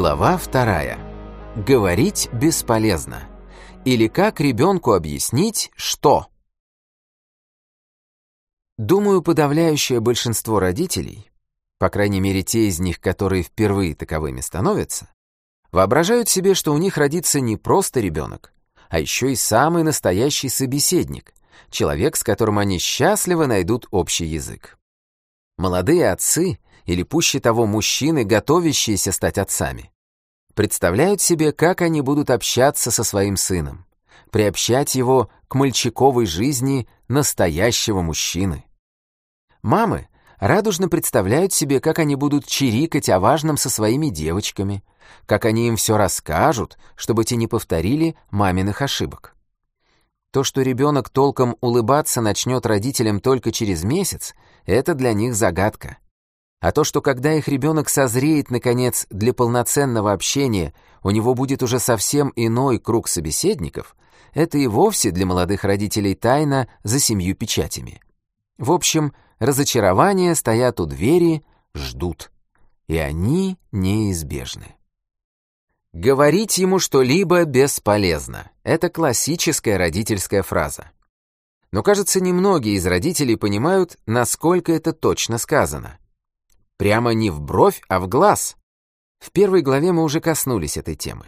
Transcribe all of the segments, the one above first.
Глава вторая. Говорить бесполезно. Или как ребенку объяснить, что? Думаю, подавляющее большинство родителей, по крайней мере те из них, которые впервые таковыми становятся, воображают себе, что у них родится не просто ребенок, а еще и самый настоящий собеседник, человек, с которым они счастливо найдут общий язык. Молодые отцы или пуще того мужчины, готовящиеся стать отцами, представляют себе, как они будут общаться со своим сыном, приобщать его к мальчиковой жизни настоящего мужчины. Мамы радужно представляют себе, как они будут чирикать о важном со своими девочками, как они им все расскажут, чтобы те не повторили маминых ошибок. То, что ребенок толком улыбаться начнет родителям только через месяц, это для них загадка. А то, что когда их ребенок созреет, наконец, для полноценного общения, у него будет уже совсем иной круг собеседников, это и вовсе для молодых родителей тайна за семью печатями. В общем, разочарования стоят у двери, ждут. И они неизбежны. Говорить ему что-либо бесполезно. Это классическая родительская фраза. Но, кажется, немногие из родителей понимают, насколько это точно сказано. Прямо не в бровь, а в глаз. В первой главе мы уже коснулись этой темы.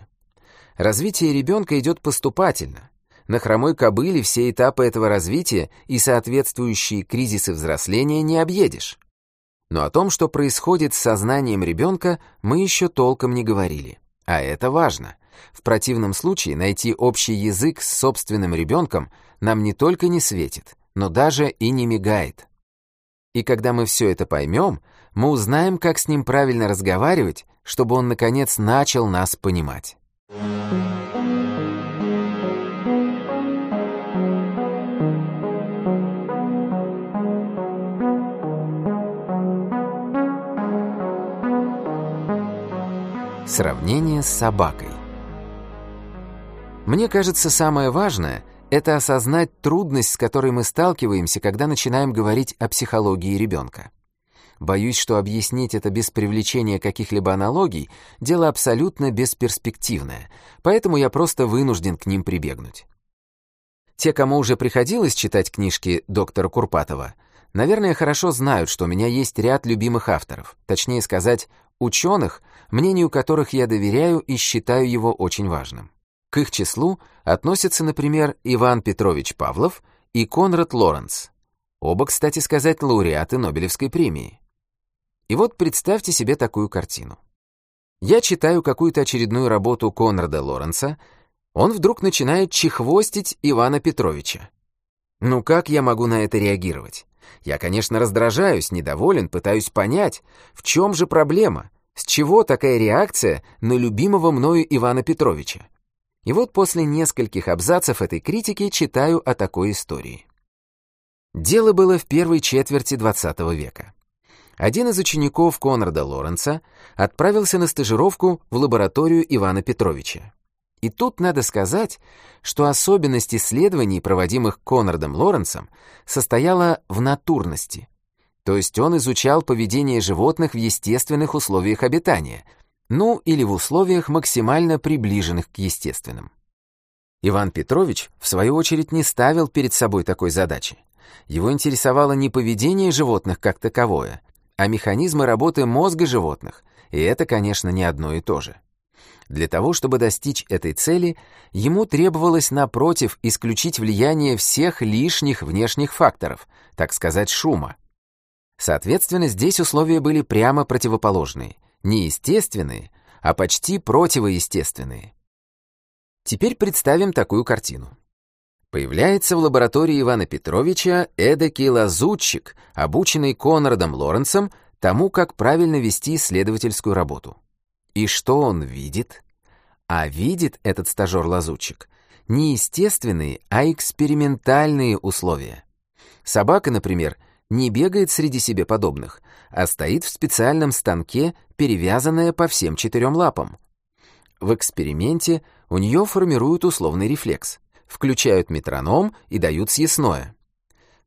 Развитие ребенка идет поступательно. На хромой кобыле все этапы этого развития и соответствующие кризисы взросления не объедешь. Но о том, что происходит с сознанием ребенка, мы еще толком не говорили. А это важно. В противном случае найти общий язык с собственным ребенком нам не только не светит, но даже и не мигает. И когда мы все это поймем, мы узнаем, как с ним правильно разговаривать, чтобы он, наконец, начал нас понимать. Сравнение с собакой. Мне кажется, самое важное — это осознать трудность, с которой мы сталкиваемся, когда начинаем говорить о психологии ребенка. Боюсь, что объяснить это без привлечения каких-либо аналогий — дело абсолютно бесперспективное, поэтому я просто вынужден к ним прибегнуть. Те, кому уже приходилось читать книжки доктора Курпатова, наверное, хорошо знают, что у меня есть ряд любимых авторов, точнее сказать, ученых, мнению которых я доверяю и считаю его очень важным. К их числу относятся, например, Иван Петрович Павлов и Конрад Лоренц. Оба, кстати сказать, лауреаты Нобелевской премии. И вот представьте себе такую картину. Я читаю какую-то очередную работу Конрада Лоренса, он вдруг начинает чехвостить Ивана Петровича. Ну как я могу на это реагировать? Я, конечно, раздражаюсь, недоволен, пытаюсь понять, в чем же проблема, с чего такая реакция на любимого мною Ивана Петровича. И вот после нескольких абзацев этой критики читаю о такой истории. Дело было в первой четверти XX века один из учеников Конрада Лоренца отправился на стажировку в лабораторию Ивана Петровича. И тут надо сказать, что особенность исследований, проводимых Конрадом Лоренцем, состояла в натурности. То есть он изучал поведение животных в естественных условиях обитания, ну или в условиях максимально приближенных к естественным. Иван Петрович, в свою очередь, не ставил перед собой такой задачи. Его интересовало не поведение животных как таковое, а механизмы работы мозга животных, и это, конечно, не одно и то же. Для того, чтобы достичь этой цели, ему требовалось, напротив, исключить влияние всех лишних внешних факторов, так сказать, шума. Соответственно, здесь условия были прямо противоположные, не естественные, а почти противоестественные. Теперь представим такую картину. Появляется в лаборатории Ивана Петровича эдакий лазутчик, обученный Конрадом Лоренцем тому, как правильно вести исследовательскую работу. И что он видит? А видит этот стажер-лазутчик не естественные, а экспериментальные условия. Собака, например, не бегает среди себе подобных, а стоит в специальном станке, перевязанная по всем четырем лапам. В эксперименте у нее формируют условный рефлекс включают метроном и дают съестное.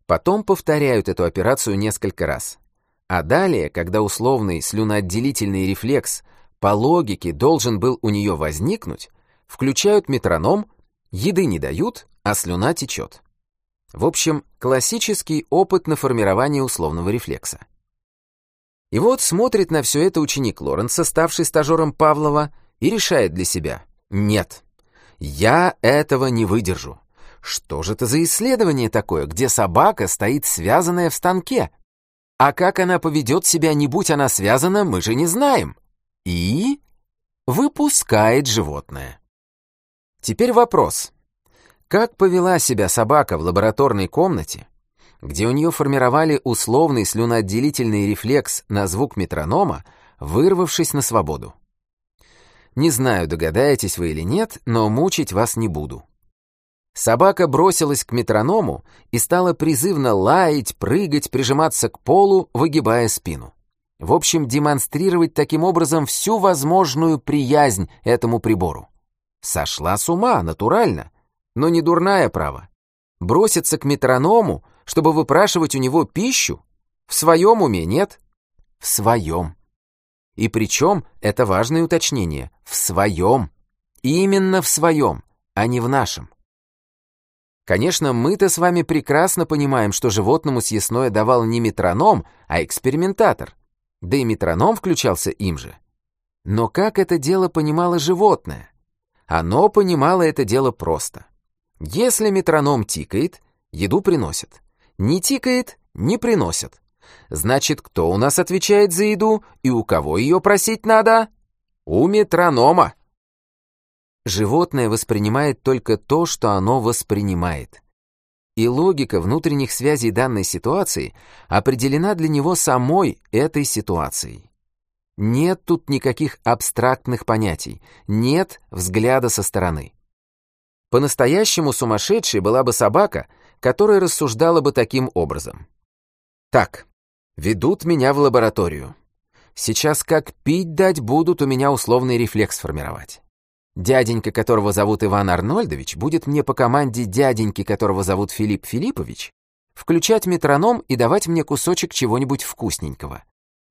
Потом повторяют эту операцию несколько раз. А далее, когда условный слюноотделительный рефлекс по логике должен был у нее возникнуть, включают метроном, еды не дают, а слюна течет. В общем, классический опыт на формирование условного рефлекса. И вот смотрит на все это ученик Лоренса, ставший стажером Павлова, и решает для себя «Нет, я этого не выдержу. Что же это за исследование такое, где собака стоит связанная в станке? А как она поведет себя, не будь она связана, мы же не знаем. И выпускает животное. Теперь вопрос. Как повела себя собака в лабораторной комнате, где у нее формировали условный слюноотделительный рефлекс на звук метронома, вырвавшись на свободу? Не знаю, догадаетесь вы или нет, но мучить вас не буду. Собака бросилась к метроному и стала призывно лаять, прыгать, прижиматься к полу, выгибая спину. В общем, демонстрировать таким образом всю возможную приязнь этому прибору. Сошла с ума, натурально но не дурная право. Броситься к метроному, чтобы выпрашивать у него пищу? В своем уме нет? В своем. И причем, это важное уточнение, в своем. Именно в своем, а не в нашем. Конечно, мы-то с вами прекрасно понимаем, что животному съестное давал не метроном, а экспериментатор. Да и метроном включался им же. Но как это дело понимало животное? Оно понимало это дело просто. Если метроном тикает, еду приносят. Не тикает, не приносят. Значит, кто у нас отвечает за еду и у кого ее просить надо? У метронома. Животное воспринимает только то, что оно воспринимает. И логика внутренних связей данной ситуации определена для него самой этой ситуацией. Нет тут никаких абстрактных понятий, нет взгляда со стороны. По-настоящему сумасшедшей была бы собака, которая рассуждала бы таким образом. Так, ведут меня в лабораторию. Сейчас как пить дать будут у меня условный рефлекс формировать. Дяденька, которого зовут Иван Арнольдович, будет мне по команде дяденьки, которого зовут Филипп Филиппович, включать метроном и давать мне кусочек чего-нибудь вкусненького.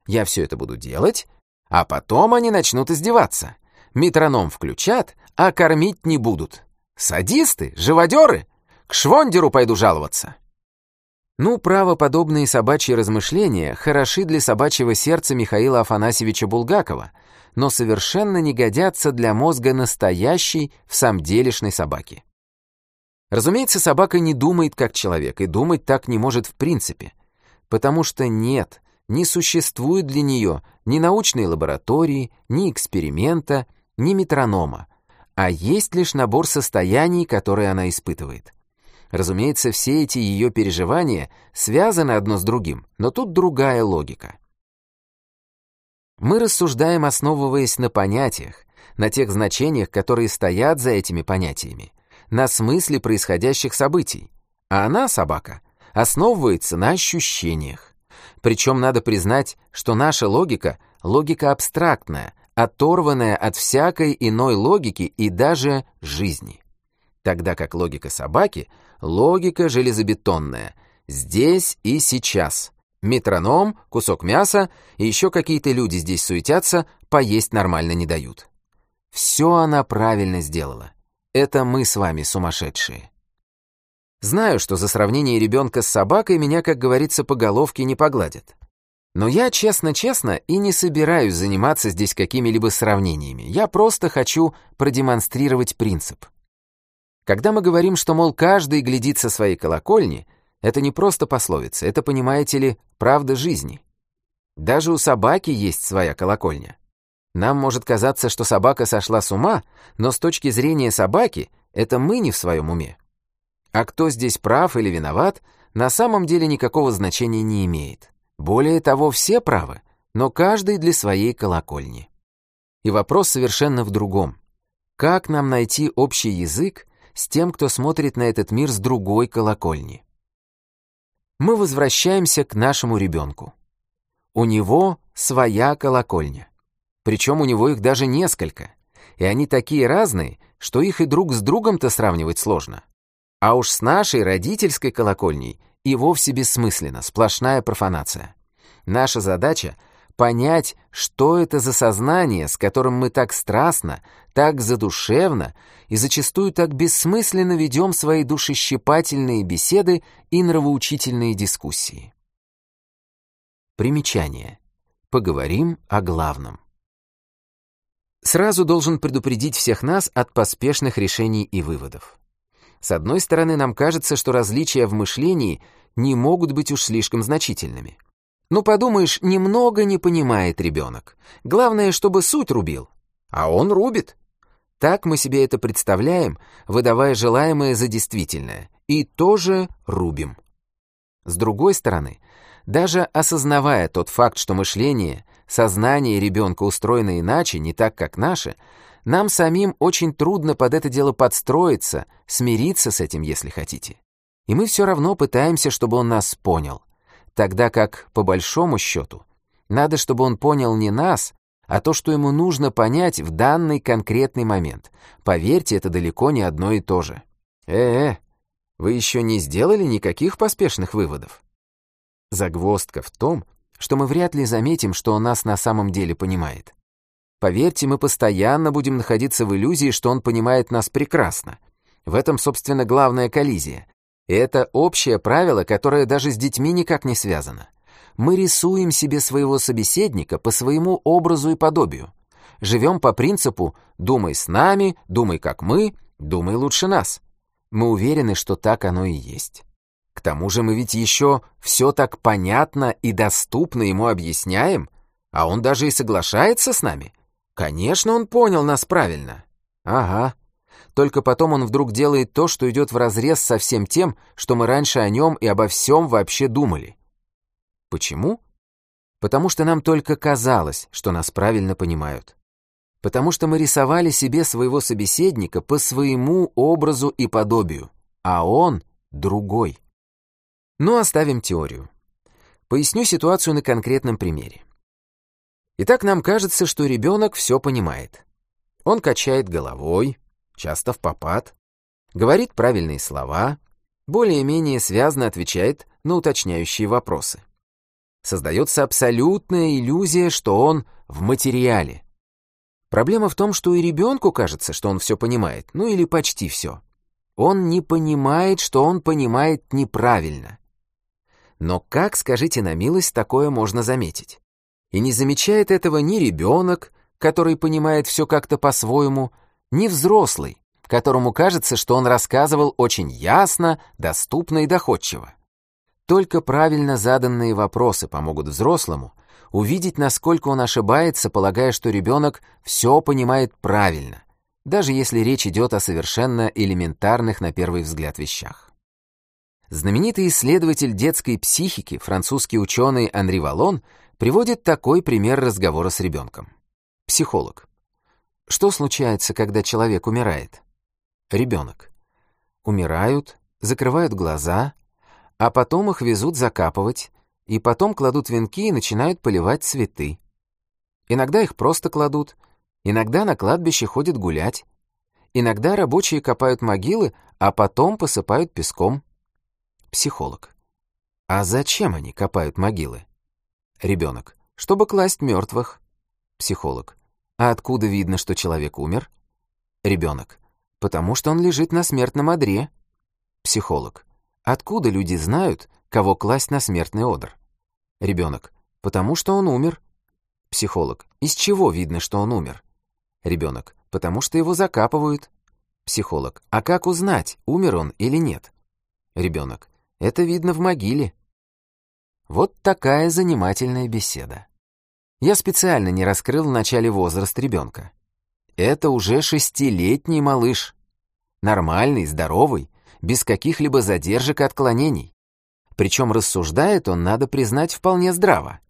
Я все это буду делать, а потом они начнут издеваться. Метроном включат, а кормить не будут. Садисты? Живодеры? К Швондеру пойду жаловаться. Ну, правоподобные собачьи размышления хороши для собачьего сердца Михаила Афанасьевича Булгакова, но совершенно не годятся для мозга настоящей, в самом делешной собаки. Разумеется, собака не думает как человек, и думать так не может в принципе, потому что нет, не существует для нее ни научной лаборатории, ни эксперимента, ни метронома, а есть лишь набор состояний, которые она испытывает. Разумеется, все эти ее переживания связаны одно с другим, но тут другая логика. Мы рассуждаем, основываясь на понятиях, на тех значениях, которые стоят за этими понятиями, на смысле происходящих событий, а она, собака, основывается на ощущениях. Причем надо признать, что наша логика — логика абстрактная, оторванная от всякой иной логики и даже жизни. Тогда как логика собаки — логика железобетонная, здесь и сейчас. Метроном, кусок мяса и еще какие-то люди здесь суетятся, поесть нормально не дают. Все она правильно сделала. Это мы с вами сумасшедшие. Знаю, что за сравнение ребенка с собакой меня, как говорится, по головке не погладят. Но я, честно-честно, и не собираюсь заниматься здесь какими-либо сравнениями. Я просто хочу продемонстрировать принцип. Когда мы говорим, что, мол, каждый глядит со своей колокольни, это не просто пословица, это, понимаете ли, правда жизни. Даже у собаки есть своя колокольня. Нам может казаться, что собака сошла с ума, но с точки зрения собаки это мы не в своем уме. А кто здесь прав или виноват, на самом деле никакого значения не имеет. Более того, все правы, но каждый для своей колокольни. И вопрос совершенно в другом. Как нам найти общий язык с тем, кто смотрит на этот мир с другой колокольни? Мы возвращаемся к нашему ребенку. У него своя колокольня. Причем у него их даже несколько. И они такие разные, что их и друг с другом-то сравнивать сложно. А уж с нашей родительской колокольней и вовсе бессмысленно, сплошная профанация. Наша задача — понять, что это за сознание, с которым мы так страстно, так задушевно и зачастую так бессмысленно ведем свои душещипательные беседы и нравоучительные дискуссии. Примечание. Поговорим о главном. Сразу должен предупредить всех нас от поспешных решений и выводов. С одной стороны, нам кажется, что различия в мышлении не могут быть уж слишком значительными. Ну, подумаешь, немного не понимает ребенок. Главное, чтобы суть рубил. А он рубит. Так мы себе это представляем, выдавая желаемое за действительное. И тоже рубим. С другой стороны, даже осознавая тот факт, что мышление, сознание ребенка устроено иначе, не так, как наше, нам самим очень трудно под это дело подстроиться, смириться с этим, если хотите. И мы все равно пытаемся, чтобы он нас понял. Тогда как, по большому счету, надо, чтобы он понял не нас, а то, что ему нужно понять в данный конкретный момент. Поверьте, это далеко не одно и то же. Э-э, вы еще не сделали никаких поспешных выводов? Загвоздка в том, что мы вряд ли заметим, что он нас на самом деле понимает. Поверьте, мы постоянно будем находиться в иллюзии, что он понимает нас прекрасно. В этом, собственно, главная коллизия. И это общее правило, которое даже с детьми никак не связано. Мы рисуем себе своего собеседника по своему образу и подобию. Живем по принципу «думай с нами», «думай как мы», «думай лучше нас». Мы уверены, что так оно и есть. К тому же мы ведь еще все так понятно и доступно ему объясняем, а он даже и соглашается с нами. Конечно, он понял нас правильно. Ага. Только потом он вдруг делает то, что идет вразрез со всем тем, что мы раньше о нем и обо всем вообще думали. Почему? Потому что нам только казалось, что нас правильно понимают. Потому что мы рисовали себе своего собеседника по своему образу и подобию, а он другой. Но оставим теорию. Поясню ситуацию на конкретном примере. Итак, нам кажется, что ребенок все понимает. Он качает головой, часто в попад, говорит правильные слова, более-менее связно отвечает на уточняющие вопросы. Создается абсолютная иллюзия, что он в материале. Проблема в том, что и ребенку кажется, что он все понимает, ну или почти все. Он не понимает, что он понимает неправильно. Но как, скажите на милость, такое можно заметить? И не замечает этого ни ребенок, который понимает все как-то по-своему, ни взрослый, которому кажется, что он рассказывал очень ясно, доступно и доходчиво. Только правильно заданные вопросы помогут взрослому увидеть, насколько он ошибается, полагая, что ребенок все понимает правильно, даже если речь идет о совершенно элементарных на первый взгляд вещах. Знаменитый исследователь детской психики, французский ученый Анри Валон, приводит такой пример разговора с ребенком. Психолог. Что случается, когда человек умирает? Ребенок. Умирают, закрывают глаза, а потом их везут закапывать, и потом кладут венки и начинают поливать цветы. Иногда их просто кладут, иногда на кладбище ходят гулять, иногда рабочие копают могилы, а потом посыпают песком. Психолог. А зачем они копают могилы? Ребенок. Чтобы класть мертвых. Психолог. А откуда видно, что человек умер? Ребенок. Потому что он лежит на смертном одре. Психолог. Откуда люди знают, кого класть на смертный одр? Ребенок. Потому что он умер. Психолог. Из чего видно, что он умер? Ребенок. Потому что его закапывают. Психолог. А как узнать, умер он или нет? Ребенок. Это видно в могиле. Вот такая занимательная беседа. Я специально не раскрыл в начале возраст ребенка. Это уже шестилетний малыш. Нормальный, здоровый, без каких-либо задержек и отклонений. Причем рассуждает он, надо признать, вполне здраво.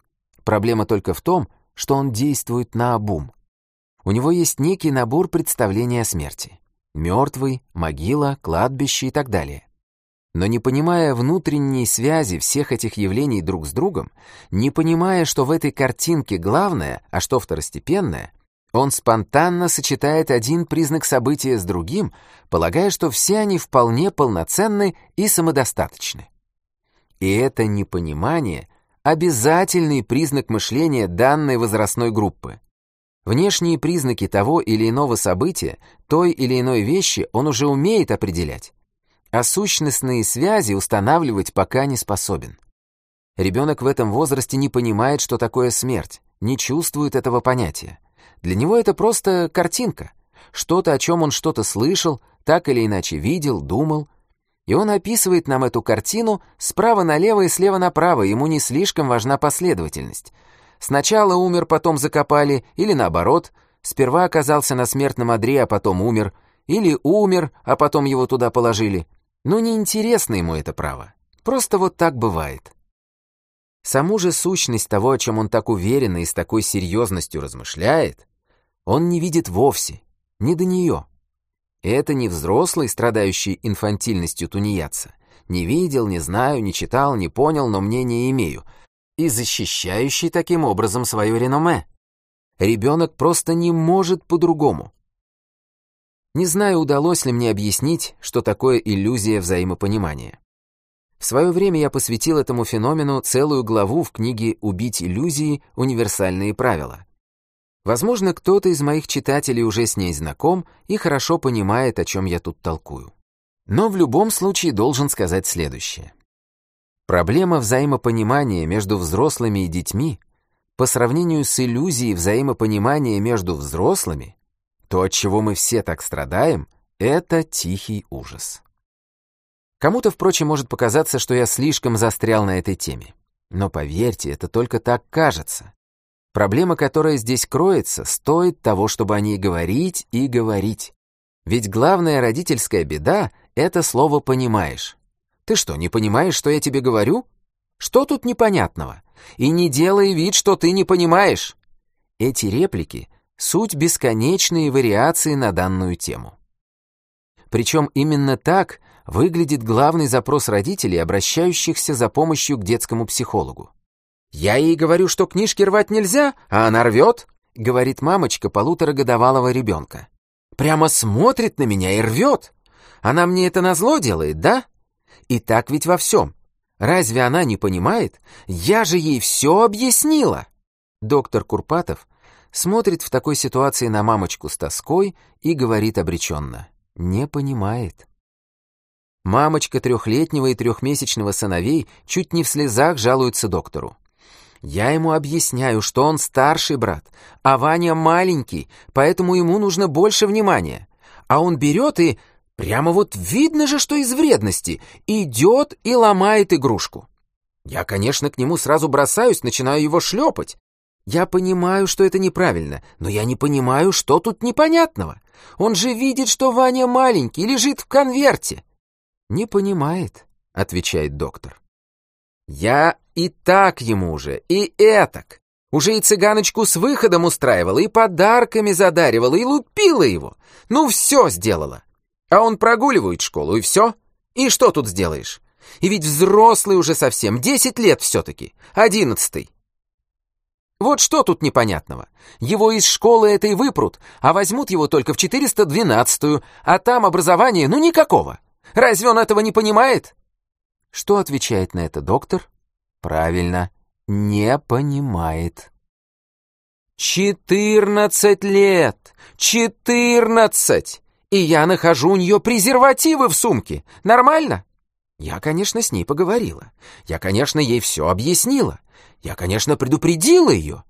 Проблема только в том, что он действует на обум. У него есть некий набор представлений о смерти. Мертвый, могила, кладбище и так далее. Но не понимая внутренней связи всех этих явлений друг с другом, не понимая, что в этой картинке главное, а что второстепенное, он спонтанно сочетает один признак события с другим, полагая, что все они вполне полноценны и самодостаточны. И это непонимание обязательный признак мышления данной возрастной группы. Внешние признаки того или иного события, той или иной вещи он уже умеет определять, а сущностные связи устанавливать пока не способен. Ребенок в этом возрасте не понимает, что такое смерть, не чувствует этого понятия. Для него это просто картинка, что-то, о чем он что-то слышал, так или иначе видел, думал. И он описывает нам эту картину справа налево и слева направо, ему не слишком важна последовательность. Сначала умер, потом закопали, или наоборот, сперва оказался на смертном одре, а потом умер, или умер, а потом его туда положили. Но неинтересно ему это право. Просто вот так бывает. Саму же сущность того, о чем он так уверенно и с такой серьезностью размышляет, он не видит вовсе, не до нее. Это не взрослый, страдающий инфантильностью тунеядца. Не видел, не знаю, не читал, не понял, но мнение имею — и защищающий таким образом свое реноме. Ребенок просто не может по-другому. Не знаю, удалось ли мне объяснить, что такое иллюзия взаимопонимания. В свое время я посвятил этому феномену целую главу в книге «Убить иллюзии. Универсальные правила». Возможно, кто-то из моих читателей уже с ней знаком и хорошо понимает, о чем я тут толкую. Но в любом случае должен сказать следующее. Проблема взаимопонимания между взрослыми и детьми по сравнению с иллюзией взаимопонимания между взрослыми, то, от чего мы все так страдаем, это тихий ужас. Кому-то, впрочем, может показаться, что я слишком застрял на этой теме. Но поверьте, это только так кажется. Проблема, которая здесь кроется, стоит того, чтобы о ней говорить и говорить. Ведь главная родительская беда — это слово «понимаешь». Ты что, не понимаешь, что я тебе говорю? Что тут непонятного? И не делай вид, что ты не понимаешь. Эти реплики — суть бесконечные вариации на данную тему. Причем именно так выглядит главный запрос родителей, обращающихся за помощью к детскому психологу. «Я ей говорю, что книжки рвать нельзя, а она рвет», — говорит мамочка полуторагодовалого ребенка. «Прямо смотрит на меня и рвет. Она мне это назло делает, да?» И так ведь во всем. Разве она не понимает? Я же ей все объяснила. Доктор Курпатов смотрит в такой ситуации на мамочку с тоской и говорит обреченно. Не понимает. Мамочка трехлетнего и трехмесячного сыновей чуть не в слезах жалуется доктору. Я ему объясняю, что он старший брат, а Ваня маленький, поэтому ему нужно больше внимания. А он берет и Прямо вот видно же, что из вредности. Идет и ломает игрушку. Я, конечно, к нему сразу бросаюсь, начинаю его шлепать. Я понимаю, что это неправильно, но я не понимаю, что тут непонятного. Он же видит, что Ваня маленький, лежит в конверте. Не понимает, отвечает доктор. Я и так ему уже, и этак. Уже и цыганочку с выходом устраивала, и подарками задаривала, и лупила его. Ну, все сделала. А он прогуливает школу, и все. И что тут сделаешь? И ведь взрослый уже совсем, десять лет все-таки, одиннадцатый. Вот что тут непонятного? Его из школы этой выпрут, а возьмут его только в 412-ю, а там образование ну никакого. Разве он этого не понимает? Что отвечает на это доктор? Правильно, не понимает. «Четырнадцать лет! Четырнадцать! и я нахожу у нее презервативы в сумке. Нормально? Я, конечно, с ней поговорила. Я, конечно, ей все объяснила. Я, конечно, предупредила ее.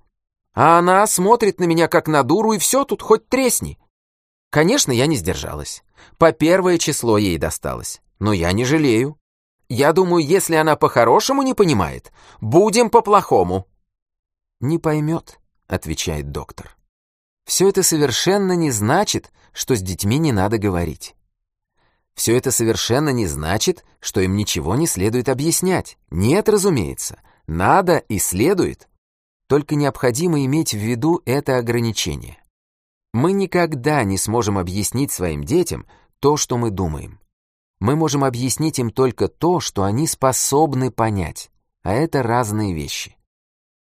А она смотрит на меня как на дуру, и все тут хоть тресни. Конечно, я не сдержалась. По первое число ей досталось. Но я не жалею. Я думаю, если она по-хорошему не понимает, будем по-плохому. «Не поймет», — отвечает доктор. Все это совершенно не значит, что с детьми не надо говорить. Все это совершенно не значит, что им ничего не следует объяснять. Нет, разумеется, надо и следует. Только необходимо иметь в виду это ограничение. Мы никогда не сможем объяснить своим детям то, что мы думаем. Мы можем объяснить им только то, что они способны понять, а это разные вещи.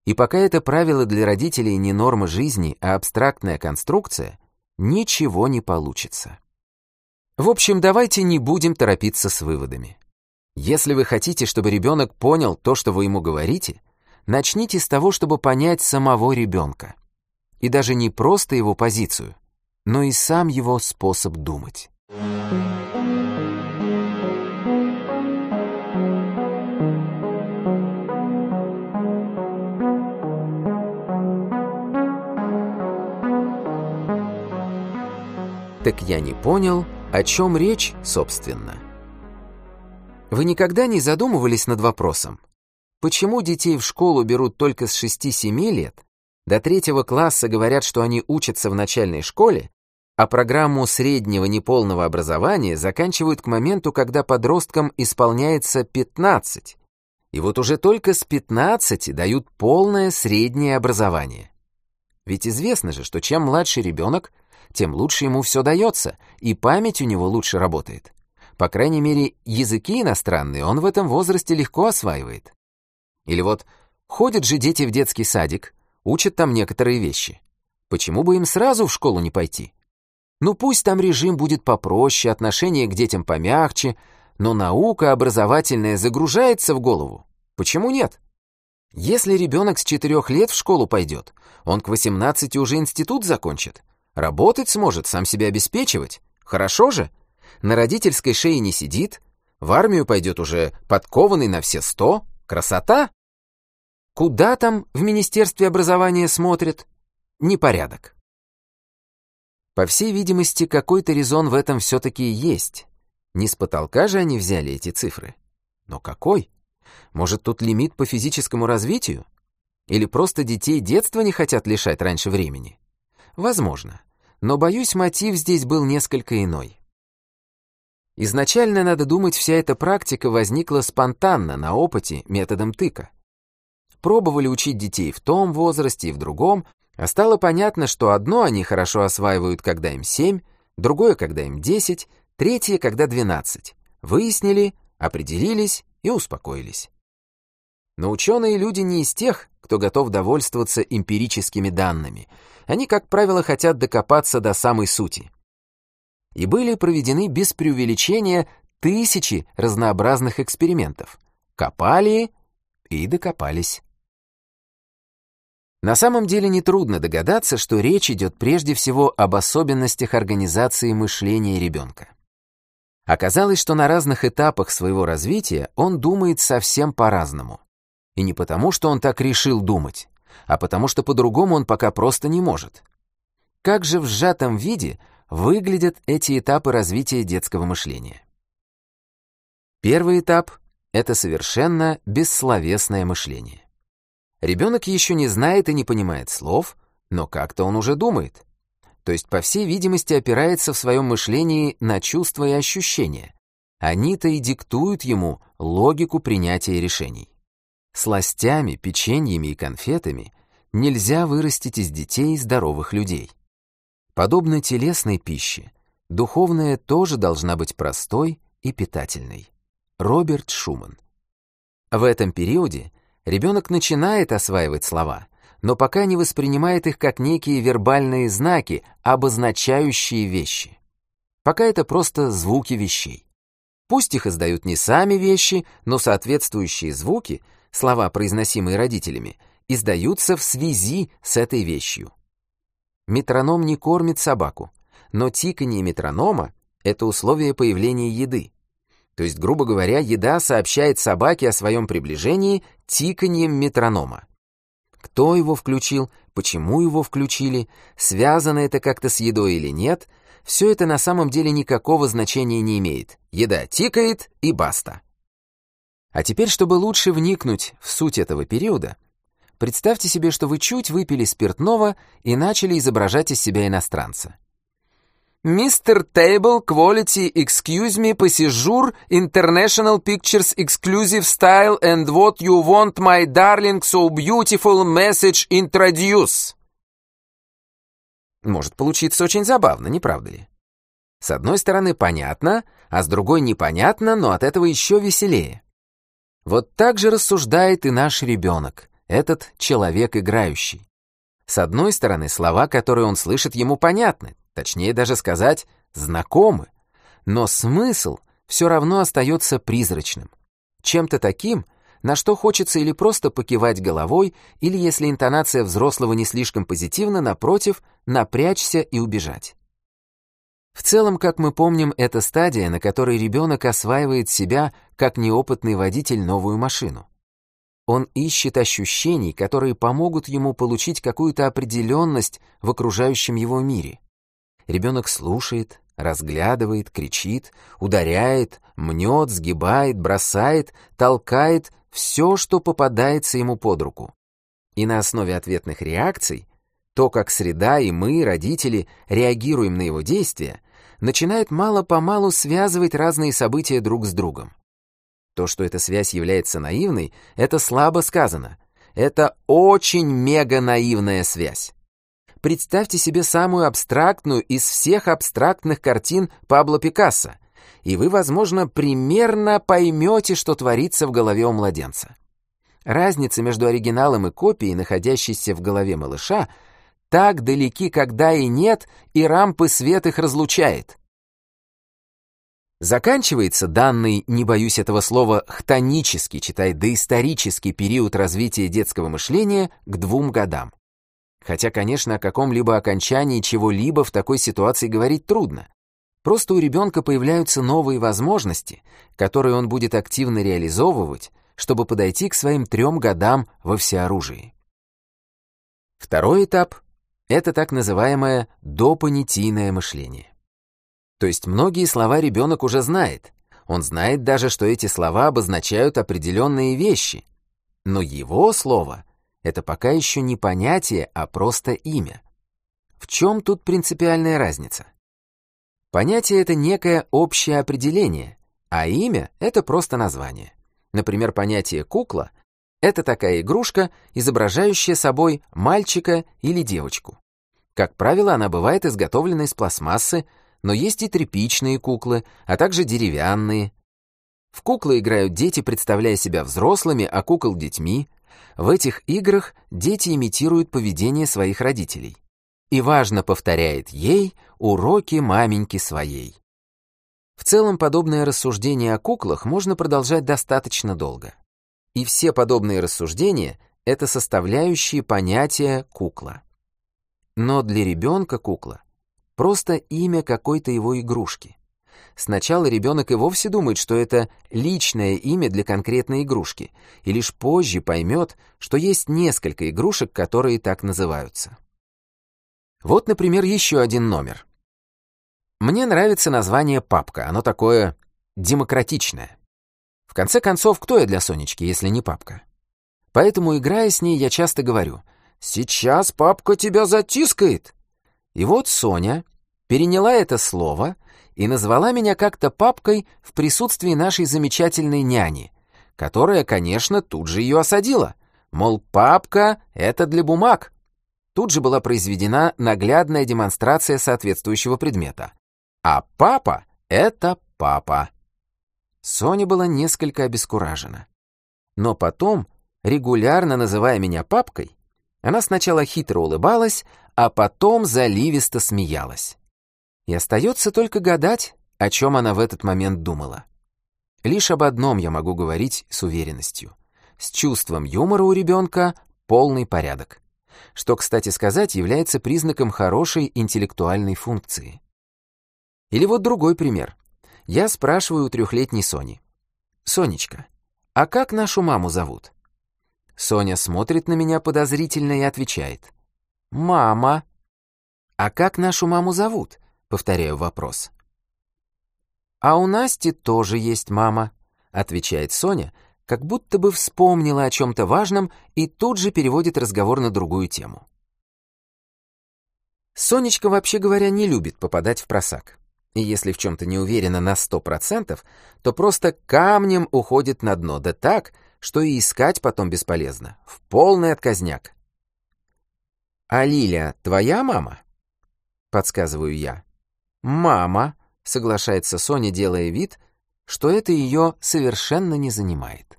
И пока это правило для родителей не норма жизни, а абстрактная конструкция, ничего не получится. В общем, давайте не будем торопиться с выводами. Если вы хотите, чтобы ребенок понял то, что вы ему говорите, начните с того, чтобы понять самого ребенка. И даже не просто его позицию, но и сам его способ думать. Так я не понял, о чем речь, собственно. Вы никогда не задумывались над вопросом, почему детей в школу берут только с 6-7 лет, до третьего класса говорят, что они учатся в начальной школе, а программу среднего неполного образования заканчивают к моменту, когда подросткам исполняется 15. И вот уже только с 15 дают полное среднее образование. Ведь известно же, что чем младше ребенок, тем лучше ему все дается, и память у него лучше работает. По крайней мере, языки иностранные он в этом возрасте легко осваивает. Или вот ходят же дети в детский садик, учат там некоторые вещи. Почему бы им сразу в школу не пойти? Ну пусть там режим будет попроще, отношение к детям помягче, но наука образовательная загружается в голову. Почему нет? Если ребенок с четырех лет в школу пойдет, он к 18 уже институт закончит, Работать сможет, сам себя обеспечивать. Хорошо же. На родительской шее не сидит. В армию пойдет уже подкованный на все сто. Красота. Куда там в Министерстве образования смотрят? Непорядок. По всей видимости, какой-то резон в этом все-таки есть. Не с потолка же они взяли эти цифры. Но какой? Может, тут лимит по физическому развитию? Или просто детей детства не хотят лишать раньше времени? Возможно. Но, боюсь, мотив здесь был несколько иной. Изначально, надо думать, вся эта практика возникла спонтанно, на опыте, методом тыка. Пробовали учить детей в том возрасте и в другом, а стало понятно, что одно они хорошо осваивают, когда им 7, другое, когда им 10, третье, когда 12. Выяснили, определились и успокоились. Но ученые люди не из тех, кто готов довольствоваться эмпирическими данными. Они, как правило, хотят докопаться до самой сути. И были проведены без преувеличения тысячи разнообразных экспериментов. Копали и докопались. На самом деле нетрудно догадаться, что речь идет прежде всего об особенностях организации мышления ребенка. Оказалось, что на разных этапах своего развития он думает совсем по-разному. И не потому, что он так решил думать, а потому что по-другому он пока просто не может. Как же в сжатом виде выглядят эти этапы развития детского мышления? Первый этап — это совершенно бессловесное мышление. Ребенок еще не знает и не понимает слов, но как-то он уже думает. То есть, по всей видимости, опирается в своем мышлении на чувства и ощущения. Они-то и диктуют ему логику принятия решений. Сластями, печеньями и конфетами нельзя вырастить из детей здоровых людей. Подобно телесной пище, духовная тоже должна быть простой и питательной. Роберт Шуман. В этом периоде ребенок начинает осваивать слова, но пока не воспринимает их как некие вербальные знаки, обозначающие вещи. Пока это просто звуки вещей. Пусть их издают не сами вещи, но соответствующие звуки — слова, произносимые родителями, издаются в связи с этой вещью. Метроном не кормит собаку, но тиканье метронома — это условие появления еды. То есть, грубо говоря, еда сообщает собаке о своем приближении тиканьем метронома. Кто его включил, почему его включили, связано это как-то с едой или нет, все это на самом деле никакого значения не имеет. Еда тикает и баста. А теперь, чтобы лучше вникнуть в суть этого периода, представьте себе, что вы чуть выпили спиртного и начали изображать из себя иностранца. «Мистер Тейбл, quality, excuse me, пассажур, International Pictures Exclusive Style and what you want, my darling, so beautiful message introduce». Может получиться очень забавно, не правда ли? С одной стороны понятно, а с другой непонятно, но от этого еще веселее. Вот так же рассуждает и наш ребенок, этот человек играющий. С одной стороны, слова, которые он слышит, ему понятны, точнее даже сказать, знакомы, но смысл все равно остается призрачным, чем-то таким, на что хочется или просто покивать головой, или, если интонация взрослого не слишком позитивна, напротив, напрячься и убежать. В целом, как мы помним, это стадия, на которой ребенок осваивает себя как неопытный водитель новую машину. Он ищет ощущений, которые помогут ему получить какую-то определенность в окружающем его мире. Ребенок слушает, разглядывает, кричит, ударяет, мнет, сгибает, бросает, толкает все, что попадается ему под руку. И на основе ответных реакций, то, как среда и мы, родители, реагируем на его действия, начинает мало-помалу связывать разные события друг с другом. То, что эта связь является наивной, это слабо сказано. Это очень мега-наивная связь. Представьте себе самую абстрактную из всех абстрактных картин Пабло Пикассо, и вы, возможно, примерно поймете, что творится в голове у младенца. Разница между оригиналом и копией, находящейся в голове малыша, так далеки, когда и нет, и рампы свет их разлучает. Заканчивается данный, не боюсь этого слова, хтонический, читай, доисторический период развития детского мышления к двум годам. Хотя, конечно, о каком-либо окончании чего-либо в такой ситуации говорить трудно. Просто у ребенка появляются новые возможности, которые он будет активно реализовывать, чтобы подойти к своим трем годам во всеоружии. Второй этап — это так называемое допонятийное мышление. То есть многие слова ребенок уже знает. Он знает даже, что эти слова обозначают определенные вещи. Но его слово — это пока еще не понятие, а просто имя. В чем тут принципиальная разница? Понятие — это некое общее определение, а имя — это просто название. Например, понятие «кукла» — это такая игрушка, изображающая собой мальчика или девочку. Как правило, она бывает изготовлена из пластмассы, но есть и тряпичные куклы, а также деревянные. В куклы играют дети, представляя себя взрослыми, а кукол — детьми. В этих играх дети имитируют поведение своих родителей. И важно повторяет ей уроки маменьки своей. В целом, подобное рассуждение о куклах можно продолжать достаточно долго. И все подобные рассуждения — это составляющие понятия кукла. Но для ребенка кукла Просто имя какой-то его игрушки. Сначала ребенок и вовсе думает, что это личное имя для конкретной игрушки, и лишь позже поймет, что есть несколько игрушек, которые так называются. Вот, например, еще один номер. Мне нравится название «Папка», оно такое демократичное. В конце концов, кто я для Сонечки, если не папка? Поэтому, играя с ней, я часто говорю «Сейчас папка тебя затискает». И вот Соня, переняла это слово и назвала меня как-то папкой в присутствии нашей замечательной няни, которая, конечно, тут же ее осадила. Мол, папка — это для бумаг. Тут же была произведена наглядная демонстрация соответствующего предмета. А папа — это папа. Соня была несколько обескуражена. Но потом, регулярно называя меня папкой, она сначала хитро улыбалась, а потом заливисто смеялась. И остается только гадать, о чем она в этот момент думала. Лишь об одном я могу говорить с уверенностью. С чувством юмора у ребенка полный порядок. Что, кстати сказать, является признаком хорошей интеллектуальной функции. Или вот другой пример. Я спрашиваю у трехлетней Сони. «Сонечка, а как нашу маму зовут?» Соня смотрит на меня подозрительно и отвечает. «Мама». «А как нашу маму зовут?» Повторяю вопрос. «А у Насти тоже есть мама», — отвечает Соня, как будто бы вспомнила о чем-то важном и тут же переводит разговор на другую тему. Сонечка, вообще говоря, не любит попадать в просак. И если в чем-то не уверена на сто процентов, то просто камнем уходит на дно, да так, что и искать потом бесполезно, в полный отказняк. «А Лиля твоя мама?» — подсказываю я. «Мама», — соглашается Соня, делая вид, что это ее совершенно не занимает.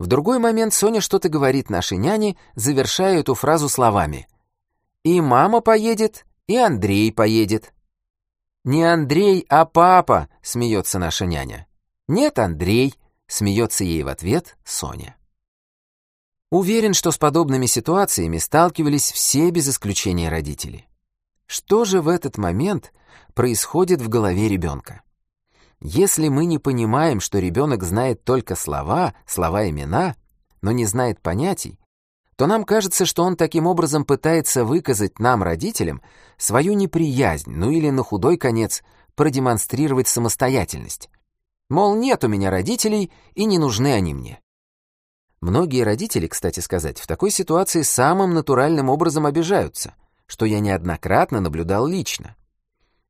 В другой момент Соня что-то говорит нашей няне, завершая эту фразу словами. «И мама поедет, и Андрей поедет». «Не Андрей, а папа», — смеется наша няня. «Нет, Андрей», смеется ей в ответ Соня. Уверен, что с подобными ситуациями сталкивались все без исключения родители. Что же в этот момент происходит в голове ребенка? Если мы не понимаем, что ребенок знает только слова, слова-имена, но не знает понятий, то нам кажется, что он таким образом пытается выказать нам, родителям, свою неприязнь, ну или на худой конец продемонстрировать самостоятельность. Мол, нет у меня родителей, и не нужны они мне. Многие родители, кстати сказать, в такой ситуации самым натуральным образом обижаются, что я неоднократно наблюдал лично.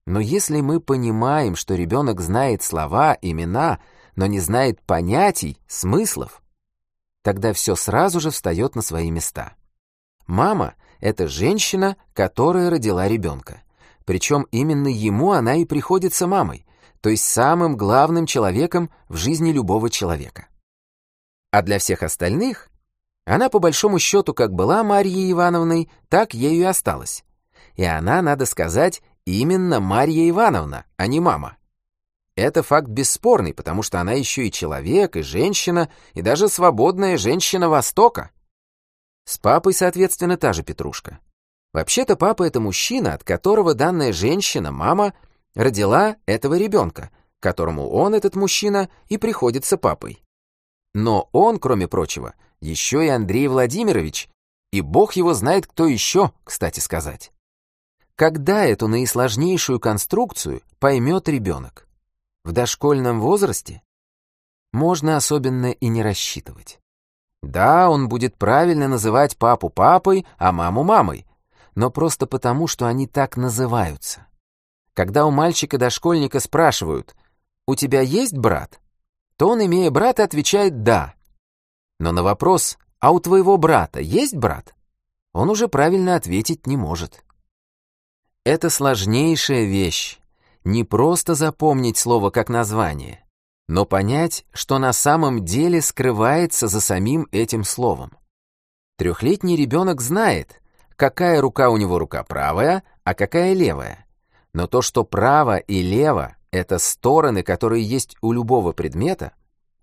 Но если мы понимаем, что ребенок знает слова, имена, но не знает понятий, смыслов, тогда все сразу же встает на свои места. Мама — это женщина, которая родила ребенка. Причем именно ему она и приходится мамой, то есть самым главным человеком в жизни любого человека. А для всех остальных она по большому счету как была Марьей Ивановной, так ею и осталась. И она, надо сказать, именно Марья Ивановна, а не мама. Это факт бесспорный, потому что она еще и человек, и женщина, и даже свободная женщина Востока. С папой, соответственно, та же Петрушка. Вообще-то папа — это мужчина, от которого данная женщина, мама, родила этого ребенка, которому он, этот мужчина, и приходится папой. Но он, кроме прочего, еще и Андрей Владимирович, и бог его знает, кто еще, кстати сказать. Когда эту наисложнейшую конструкцию поймет ребенок? В дошкольном возрасте? Можно особенно и не рассчитывать. Да, он будет правильно называть папу папой, а маму мамой, но просто потому, что они так называются. Когда у мальчика-дошкольника спрашивают «У тебя есть брат?», то он, имея брата, отвечает «да». Но на вопрос «А у твоего брата есть брат?» он уже правильно ответить не может. Это сложнейшая вещь. Не просто запомнить слово как название, но понять, что на самом деле скрывается за самим этим словом. Трехлетний ребенок знает, какая рука у него рука правая, а какая левая. Но то, что право и лево — это стороны, которые есть у любого предмета,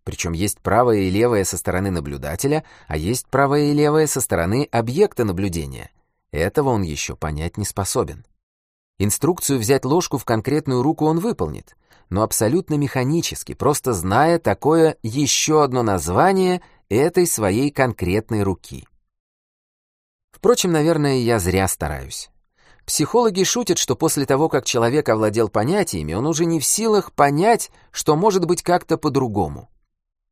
причем есть правое и левое со стороны наблюдателя, а есть правое и левое со стороны объекта наблюдения, этого он еще понять не способен. Инструкцию взять ложку в конкретную руку он выполнит, но абсолютно механически, просто зная такое еще одно название этой своей конкретной руки. Впрочем, наверное, я зря стараюсь. Психологи шутят, что после того, как человек овладел понятиями, он уже не в силах понять, что может быть как-то по-другому.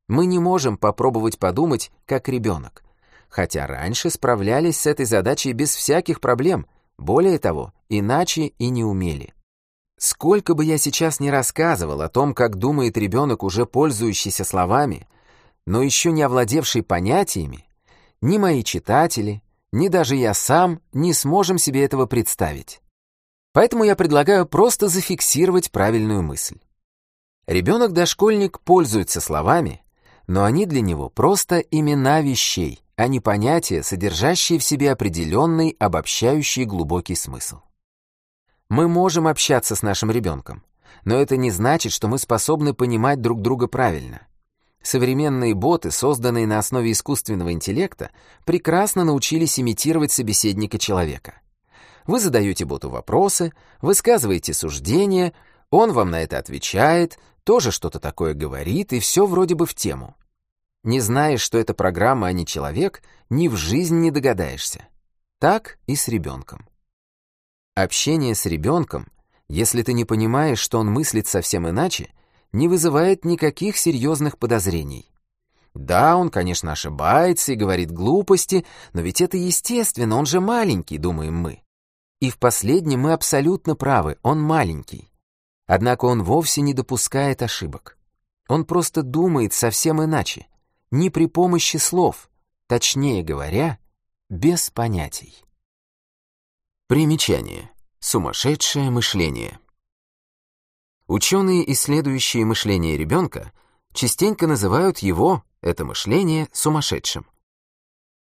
Мы не можем попробовать подумать, как ребенок, хотя раньше справлялись с этой задачей без всяких проблем — более того, иначе и не умели. Сколько бы я сейчас не рассказывал о том, как думает ребенок, уже пользующийся словами, но еще не овладевший понятиями, ни мои читатели, ни даже я сам не сможем себе этого представить. Поэтому я предлагаю просто зафиксировать правильную мысль. Ребенок-дошкольник пользуется словами, но они для него просто имена вещей, а не понятия, содержащие в себе определенный, обобщающий глубокий смысл. Мы можем общаться с нашим ребенком, но это не значит, что мы способны понимать друг друга правильно. Современные боты, созданные на основе искусственного интеллекта, прекрасно научились имитировать собеседника человека. Вы задаете боту вопросы, высказываете суждения, он вам на это отвечает, тоже что-то такое говорит, и все вроде бы в тему. Не знаешь, что это программа, а не человек, ни в жизнь не догадаешься. Так и с ребенком. Общение с ребенком, если ты не понимаешь, что он мыслит совсем иначе, не вызывает никаких серьезных подозрений. Да, он, конечно, ошибается и говорит глупости, но ведь это естественно, он же маленький, думаем мы. И в последнем мы абсолютно правы, он маленький. Однако он вовсе не допускает ошибок. Он просто думает совсем иначе не при помощи слов, точнее говоря, без понятий. Примечание. Сумасшедшее мышление. Ученые, исследующие мышление ребенка, частенько называют его, это мышление, сумасшедшим.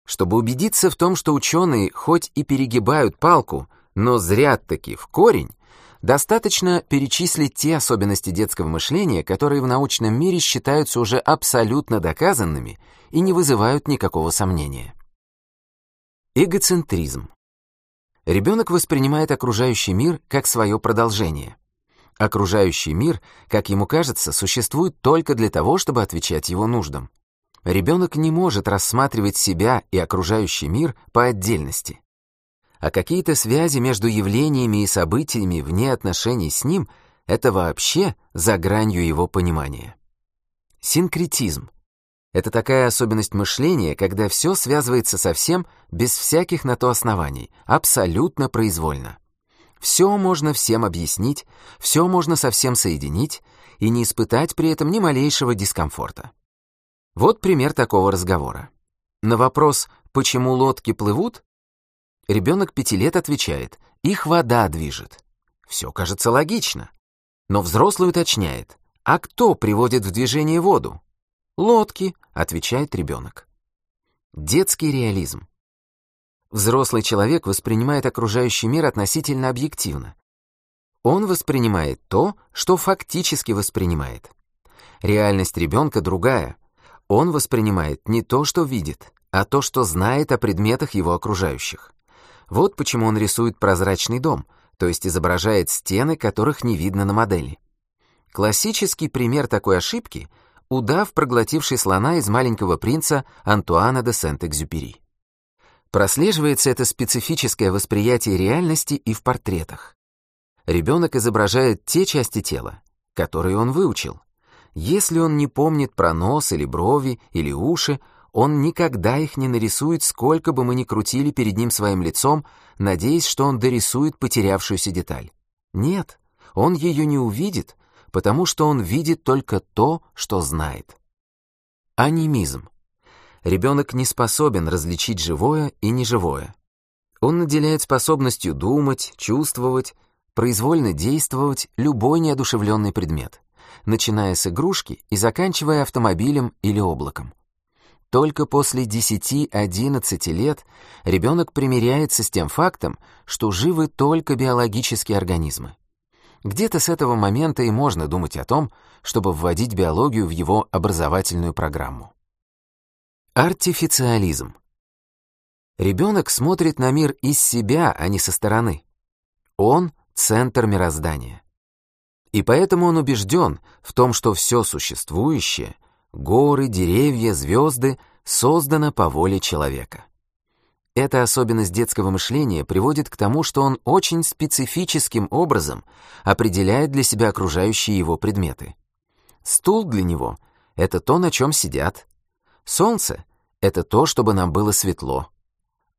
Чтобы убедиться в том, что ученые хоть и перегибают палку, но зря-таки в корень, Достаточно перечислить те особенности детского мышления, которые в научном мире считаются уже абсолютно доказанными и не вызывают никакого сомнения. Эгоцентризм. Ребенок воспринимает окружающий мир как свое продолжение. Окружающий мир, как ему кажется, существует только для того, чтобы отвечать его нуждам. Ребенок не может рассматривать себя и окружающий мир по отдельности а какие-то связи между явлениями и событиями вне отношений с ним — это вообще за гранью его понимания. Синкретизм — это такая особенность мышления, когда все связывается со всем без всяких на то оснований, абсолютно произвольно. Все можно всем объяснить, все можно со всем соединить и не испытать при этом ни малейшего дискомфорта. Вот пример такого разговора. На вопрос «почему лодки плывут?» Ребенок пяти лет отвечает, их вода движет. Все кажется логично. Но взрослый уточняет, а кто приводит в движение воду? Лодки, отвечает ребенок. Детский реализм. Взрослый человек воспринимает окружающий мир относительно объективно. Он воспринимает то, что фактически воспринимает. Реальность ребенка другая. Он воспринимает не то, что видит, а то, что знает о предметах его окружающих. Вот почему он рисует прозрачный дом, то есть изображает стены, которых не видно на модели. Классический пример такой ошибки — удав, проглотивший слона из «Маленького принца» Антуана де Сент-Экзюпери. Прослеживается это специфическое восприятие реальности и в портретах. Ребенок изображает те части тела, которые он выучил. Если он не помнит про нос или брови или уши, он никогда их не нарисует, сколько бы мы ни крутили перед ним своим лицом, надеясь, что он дорисует потерявшуюся деталь. Нет, он ее не увидит, потому что он видит только то, что знает. Анимизм. Ребенок не способен различить живое и неживое. Он наделяет способностью думать, чувствовать, произвольно действовать любой неодушевленный предмет, начиная с игрушки и заканчивая автомобилем или облаком. Только после 10-11 лет ребенок примиряется с тем фактом, что живы только биологические организмы. Где-то с этого момента и можно думать о том, чтобы вводить биологию в его образовательную программу. Артифициализм. Ребенок смотрит на мир из себя, а не со стороны. Он — центр мироздания. И поэтому он убежден в том, что все существующее горы, деревья, звезды создано по воле человека. Эта особенность детского мышления приводит к тому, что он очень специфическим образом определяет для себя окружающие его предметы. Стул для него — это то, на чем сидят. Солнце — это то, чтобы нам было светло.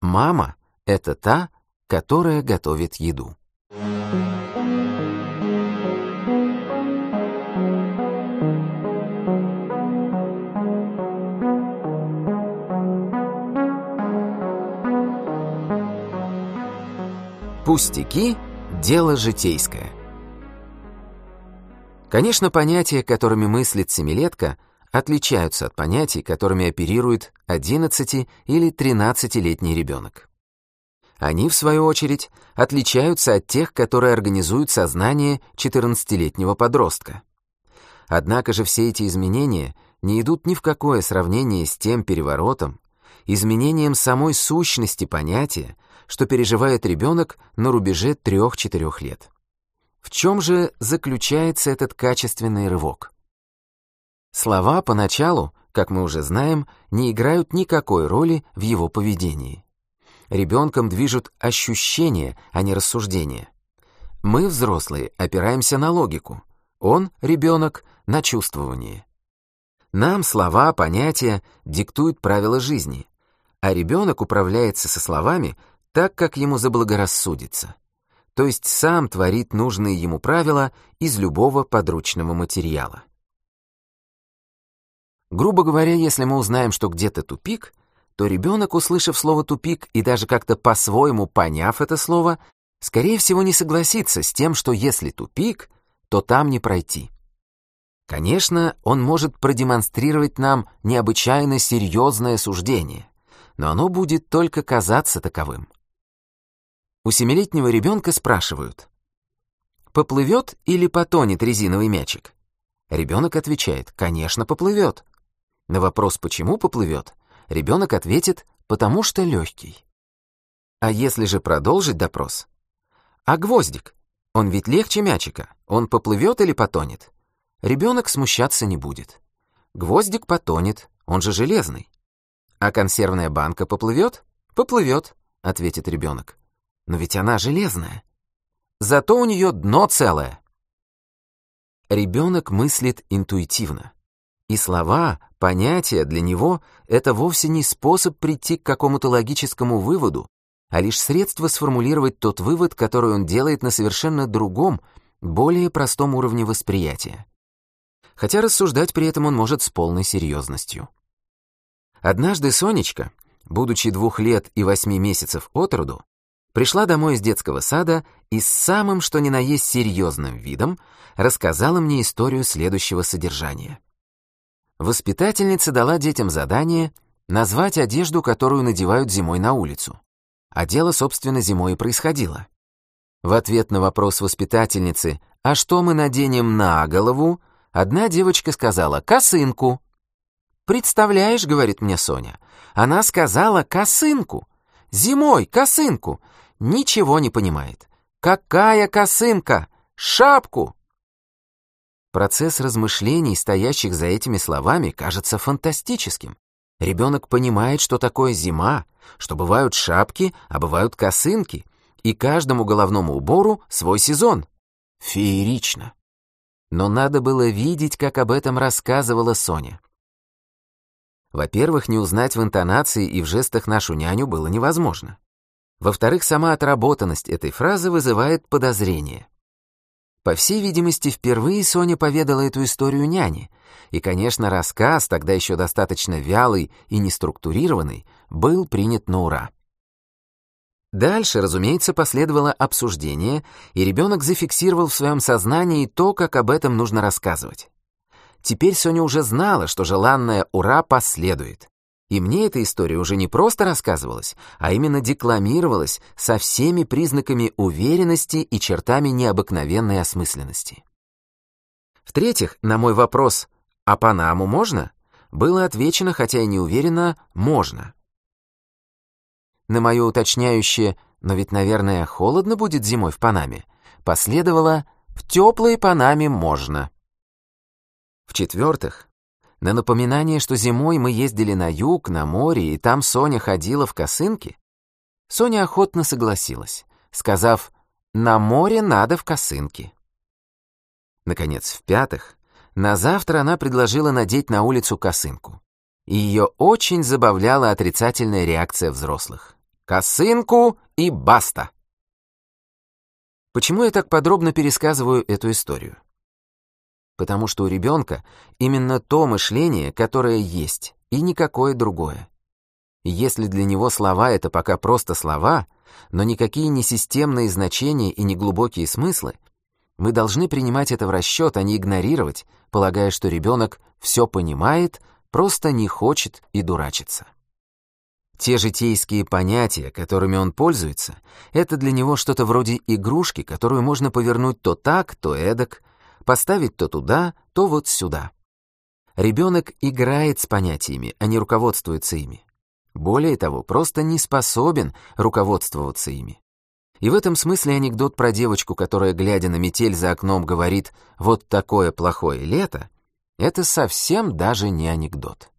Мама — это та, которая готовит еду. Пустяки — дело житейское. Конечно, понятия, которыми мыслит семилетка, отличаются от понятий, которыми оперирует 11 или 13-летний ребенок. Они, в свою очередь, отличаются от тех, которые организуют сознание 14-летнего подростка. Однако же все эти изменения не идут ни в какое сравнение с тем переворотом, изменением самой сущности понятия, что переживает ребенок на рубеже 3-4 лет. В чем же заключается этот качественный рывок? Слова поначалу, как мы уже знаем, не играют никакой роли в его поведении. Ребенком движут ощущения, а не рассуждения. Мы, взрослые, опираемся на логику. Он, ребенок, на чувствование. Нам слова, понятия диктуют правила жизни, а ребенок управляется со словами так, как ему заблагорассудится, то есть сам творит нужные ему правила из любого подручного материала. Грубо говоря, если мы узнаем, что где-то тупик, то ребенок, услышав слово «тупик» и даже как-то по-своему поняв это слово, скорее всего не согласится с тем, что если тупик, то там не пройти. Конечно, он может продемонстрировать нам необычайно серьезное суждение, но оно будет только казаться таковым. У семилетнего ребенка спрашивают, поплывет или потонет резиновый мячик? Ребенок отвечает, конечно, поплывет. На вопрос, почему поплывет, ребенок ответит, потому что легкий. А если же продолжить допрос? А гвоздик? Он ведь легче мячика. Он поплывет или потонет? Ребенок смущаться не будет. Гвоздик потонет, он же железный. А консервная банка поплывет? Поплывет, ответит ребенок. Но ведь она железная. Зато у нее дно целое. Ребенок мыслит интуитивно. И слова, понятия для него — это вовсе не способ прийти к какому-то логическому выводу, а лишь средство сформулировать тот вывод, который он делает на совершенно другом, более простом уровне восприятия. Хотя рассуждать при этом он может с полной серьезностью. Однажды Сонечка, будучи двух лет и восьми месяцев от роду, пришла домой из детского сада и с самым что ни на есть серьезным видом рассказала мне историю следующего содержания. Воспитательница дала детям задание назвать одежду, которую надевают зимой на улицу. А дело, собственно, зимой и происходило. В ответ на вопрос воспитательницы «А что мы наденем на голову?» одна девочка сказала «Косынку». «Представляешь, — говорит мне Соня, — она сказала косынку. Зимой косынку. Ничего не понимает. Какая косынка? Шапку!» Процесс размышлений, стоящих за этими словами, кажется фантастическим. Ребенок понимает, что такое зима, что бывают шапки, а бывают косынки, и каждому головному убору свой сезон. Феерично. Но надо было видеть, как об этом рассказывала Соня. Во-первых, не узнать в интонации и в жестах нашу няню было невозможно. Во-вторых, сама отработанность этой фразы вызывает подозрение. По всей видимости, впервые Соня поведала эту историю няне, и, конечно, рассказ, тогда еще достаточно вялый и неструктурированный, был принят на ура. Дальше, разумеется, последовало обсуждение, и ребенок зафиксировал в своем сознании то, как об этом нужно рассказывать. Теперь Соня уже знала, что желанное «ура» последует. И мне эта история уже не просто рассказывалась, а именно декламировалась со всеми признаками уверенности и чертами необыкновенной осмысленности. В-третьих, на мой вопрос «А Панаму можно?» было отвечено, хотя и не уверенно, «можно». На мое уточняющее «но ведь, наверное, холодно будет зимой в Панаме» последовало «в теплой Панаме можно». В-четвертых, на напоминание, что зимой мы ездили на юг, на море, и там Соня ходила в косынке, Соня охотно согласилась, сказав «на море надо в косынке». Наконец, в-пятых, на завтра она предложила надеть на улицу косынку. И ее очень забавляла отрицательная реакция взрослых. «Косынку и баста!» Почему я так подробно пересказываю эту историю? Потому что у ребенка именно то мышление, которое есть, и никакое другое. Если для него слова — это пока просто слова, но никакие не системные значения и не глубокие смыслы, мы должны принимать это в расчет, а не игнорировать, полагая, что ребенок все понимает, просто не хочет и дурачится. Те житейские понятия, которыми он пользуется, это для него что-то вроде игрушки, которую можно повернуть то так, то эдак, поставить то туда, то вот сюда. Ребенок играет с понятиями, а не руководствуется ими. Более того, просто не способен руководствоваться ими. И в этом смысле анекдот про девочку, которая, глядя на метель за окном, говорит «вот такое плохое лето», это совсем даже не анекдот.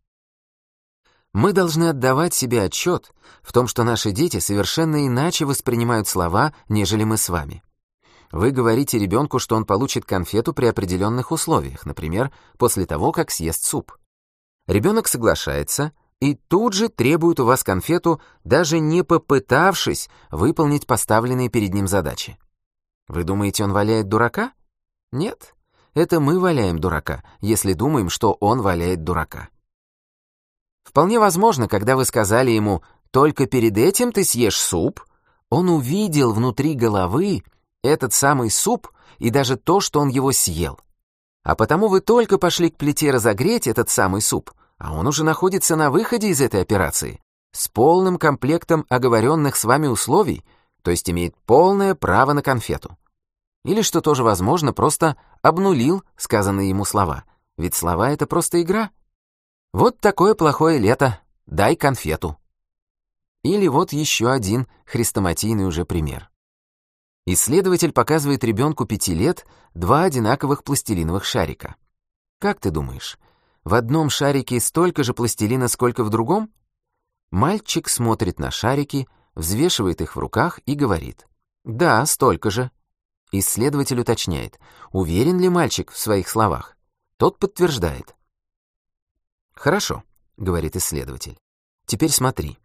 Мы должны отдавать себе отчет в том, что наши дети совершенно иначе воспринимают слова, нежели мы с вами. Вы говорите ребенку, что он получит конфету при определенных условиях, например, после того, как съест суп. Ребенок соглашается и тут же требует у вас конфету, даже не попытавшись выполнить поставленные перед ним задачи. Вы думаете, он валяет дурака? Нет, это мы валяем дурака, если думаем, что он валяет дурака. Вполне возможно, когда вы сказали ему «только перед этим ты съешь суп», он увидел внутри головы, этот самый суп и даже то, что он его съел. А потому вы только пошли к плите разогреть этот самый суп, а он уже находится на выходе из этой операции, с полным комплектом оговоренных с вами условий, то есть имеет полное право на конфету. Или, что тоже возможно, просто обнулил сказанные ему слова. Ведь слова — это просто игра. Вот такое плохое лето, дай конфету. Или вот еще один хрестоматийный уже пример. Исследователь показывает ребенку пяти лет два одинаковых пластилиновых шарика. Как ты думаешь, в одном шарике столько же пластилина, сколько в другом? Мальчик смотрит на шарики, взвешивает их в руках и говорит. «Да, столько же». Исследователь уточняет, уверен ли мальчик в своих словах. Тот подтверждает. «Хорошо», — говорит исследователь. «Теперь смотри.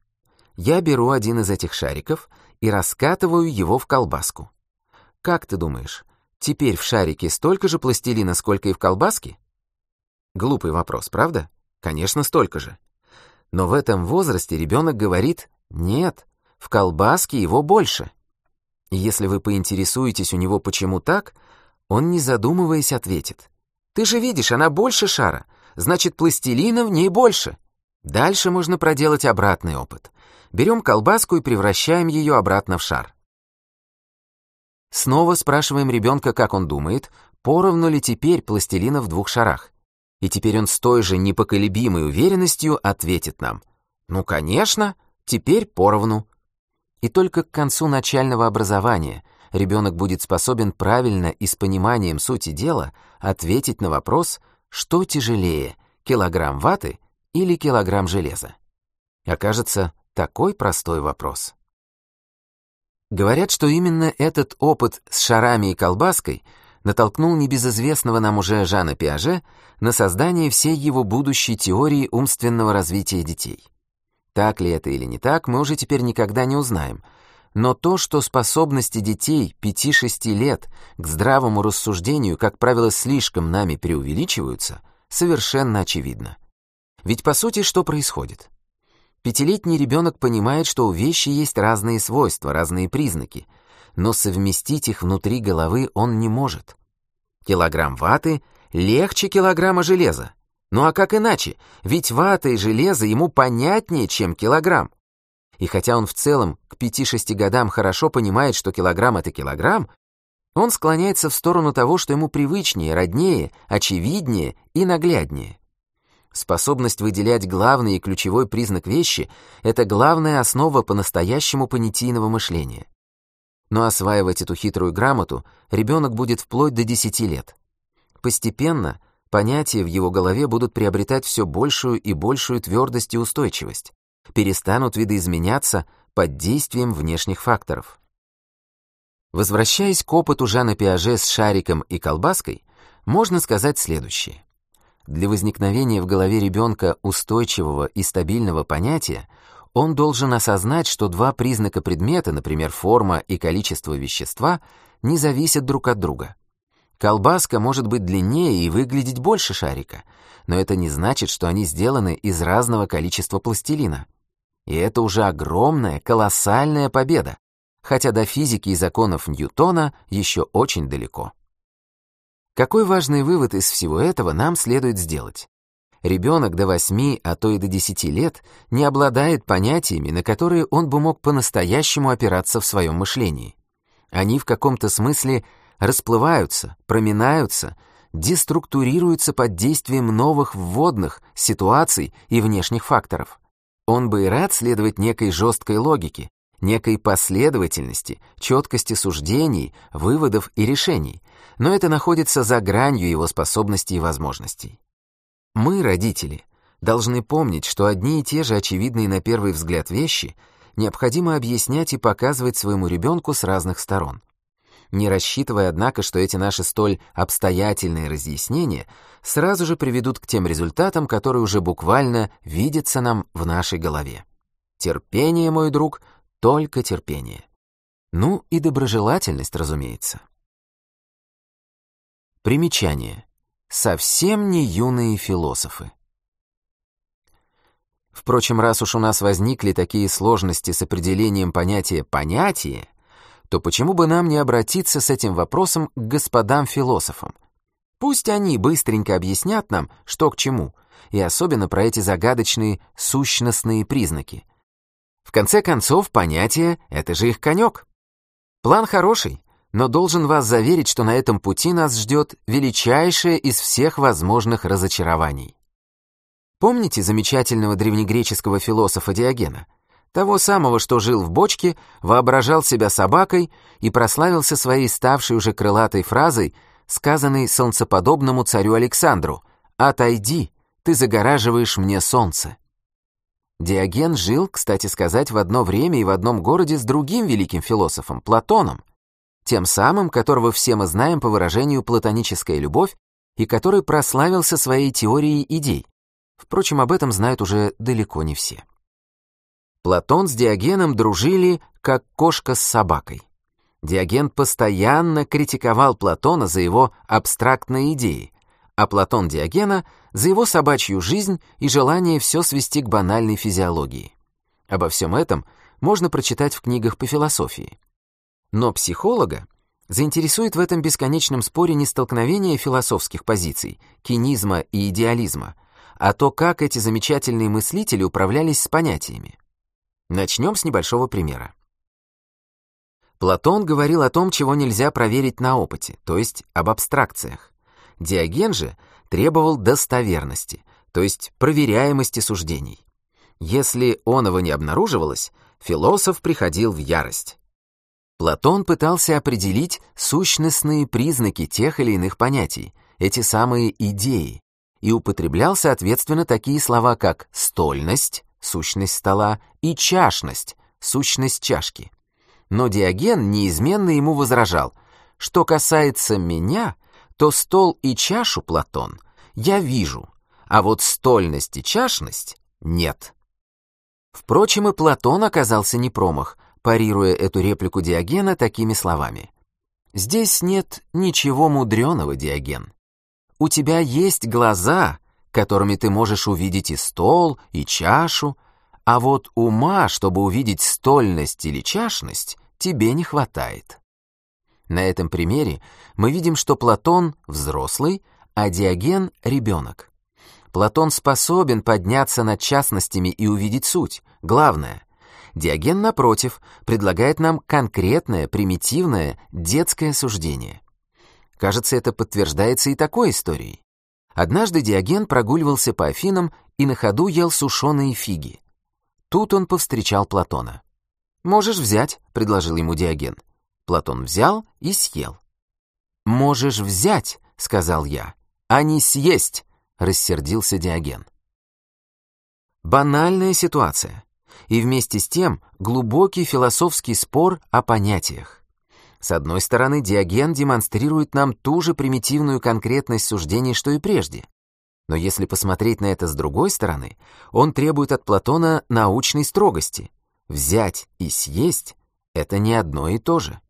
Я беру один из этих шариков и раскатываю его в колбаску. Как ты думаешь, теперь в шарике столько же пластилина, сколько и в колбаске? Глупый вопрос, правда? Конечно, столько же. Но в этом возрасте ребенок говорит «нет, в колбаске его больше». И если вы поинтересуетесь у него, почему так, он, не задумываясь, ответит «ты же видишь, она больше шара, значит, пластилина в ней больше». Дальше можно проделать обратный опыт. Берем колбаску и превращаем ее обратно в шар. Снова спрашиваем ребенка, как он думает, поровну ли теперь пластилина в двух шарах. И теперь он с той же непоколебимой уверенностью ответит нам. Ну, конечно, теперь поровну. И только к концу начального образования ребенок будет способен правильно и с пониманием сути дела ответить на вопрос, что тяжелее, килограмм ваты или килограмм железа. Окажется, такой простой вопрос. Говорят, что именно этот опыт с шарами и колбаской натолкнул небезызвестного нам уже Жана Пиаже на создание всей его будущей теории умственного развития детей. Так ли это или не так, мы уже теперь никогда не узнаем, но то, что способности детей 5-6 лет к здравому рассуждению, как правило, слишком нами преувеличиваются, совершенно очевидно. Ведь по сути что происходит? Пятилетний ребенок понимает, что у вещи есть разные свойства, разные признаки, но совместить их внутри головы он не может. Килограмм ваты легче килограмма железа. Ну а как иначе? Ведь вата и железо ему понятнее, чем килограмм. И хотя он в целом к 5-6 годам хорошо понимает, что килограмм — это килограмм, он склоняется в сторону того, что ему привычнее, роднее, очевиднее и нагляднее. Способность выделять главный и ключевой признак вещи — это главная основа по-настоящему понятийного мышления. Но осваивать эту хитрую грамоту ребенок будет вплоть до 10 лет. Постепенно понятия в его голове будут приобретать все большую и большую твердость и устойчивость, перестанут видоизменяться под действием внешних факторов. Возвращаясь к опыту Жана Пиаже с шариком и колбаской, можно сказать следующее. Для возникновения в голове ребенка устойчивого и стабильного понятия он должен осознать, что два признака предмета, например, форма и количество вещества, не зависят друг от друга. Колбаска может быть длиннее и выглядеть больше шарика, но это не значит, что они сделаны из разного количества пластилина. И это уже огромная, колоссальная победа, хотя до физики и законов Ньютона еще очень далеко. Какой важный вывод из всего этого нам следует сделать? Ребенок до 8, а то и до 10 лет не обладает понятиями, на которые он бы мог по-настоящему опираться в своем мышлении. Они в каком-то смысле расплываются, проминаются, деструктурируются под действием новых вводных, ситуаций и внешних факторов. Он бы и рад следовать некой жесткой логике, некой последовательности, четкости суждений, выводов и решений, но это находится за гранью его способностей и возможностей. Мы, родители, должны помнить, что одни и те же очевидные на первый взгляд вещи необходимо объяснять и показывать своему ребенку с разных сторон. Не рассчитывая, однако, что эти наши столь обстоятельные разъяснения сразу же приведут к тем результатам, которые уже буквально видятся нам в нашей голове. Терпение, мой друг, только терпение. Ну и доброжелательность, разумеется. Примечание. Совсем не юные философы. Впрочем, раз уж у нас возникли такие сложности с определением понятия «понятие», то почему бы нам не обратиться с этим вопросом к господам-философам? Пусть они быстренько объяснят нам, что к чему, и особенно про эти загадочные сущностные признаки. В конце концов, понятие — это же их конек. План хороший, но должен вас заверить, что на этом пути нас ждет величайшее из всех возможных разочарований. Помните замечательного древнегреческого философа Диогена? Того самого, что жил в бочке, воображал себя собакой и прославился своей ставшей уже крылатой фразой, сказанной солнцеподобному царю Александру «Отойди, ты загораживаешь мне солнце». Диоген жил, кстати сказать, в одно время и в одном городе с другим великим философом, Платоном, тем самым, которого все мы знаем по выражению «платоническая любовь» и который прославился своей теорией идей. Впрочем, об этом знают уже далеко не все. Платон с Диогеном дружили, как кошка с собакой. Диоген постоянно критиковал Платона за его абстрактные идеи, а Платон Диогена за его собачью жизнь и желание все свести к банальной физиологии. Обо всем этом можно прочитать в книгах по философии. Но психолога заинтересует в этом бесконечном споре не столкновение философских позиций, кинизма и идеализма, а то, как эти замечательные мыслители управлялись с понятиями. Начнем с небольшого примера. Платон говорил о том, чего нельзя проверить на опыте, то есть об абстракциях. Диоген же требовал достоверности, то есть проверяемости суждений. Если оного не обнаруживалось, философ приходил в ярость. Платон пытался определить сущностные признаки тех или иных понятий, эти самые идеи, и употреблял, соответственно, такие слова, как «стольность», сущность стола, и чашность, сущность чашки. Но Диоген неизменно ему возражал, что касается меня, то стол и чашу, Платон, я вижу, а вот стольность и чашность нет. Впрочем, и Платон оказался не промах, парируя эту реплику Диогена такими словами. «Здесь нет ничего мудреного, Диоген. У тебя есть глаза, которыми ты можешь увидеть и стол, и чашу, а вот ума, чтобы увидеть стольность или чашность, тебе не хватает. На этом примере мы видим, что Платон взрослый, а Диоген ребенок. Платон способен подняться над частностями и увидеть суть. Главное, Диоген, напротив, предлагает нам конкретное, примитивное, детское суждение. Кажется, это подтверждается и такой историей. Однажды Диоген прогуливался по Афинам и на ходу ел сушеные фиги. Тут он повстречал Платона. «Можешь взять», — предложил ему Диоген. Платон взял и съел. «Можешь взять», — сказал я, — «а не съесть», — рассердился Диоген. Банальная ситуация. И вместе с тем глубокий философский спор о понятиях. С одной стороны, Диоген демонстрирует нам ту же примитивную конкретность суждений, что и прежде. Но если посмотреть на это с другой стороны, он требует от Платона научной строгости. Взять и съесть — это не одно и то же.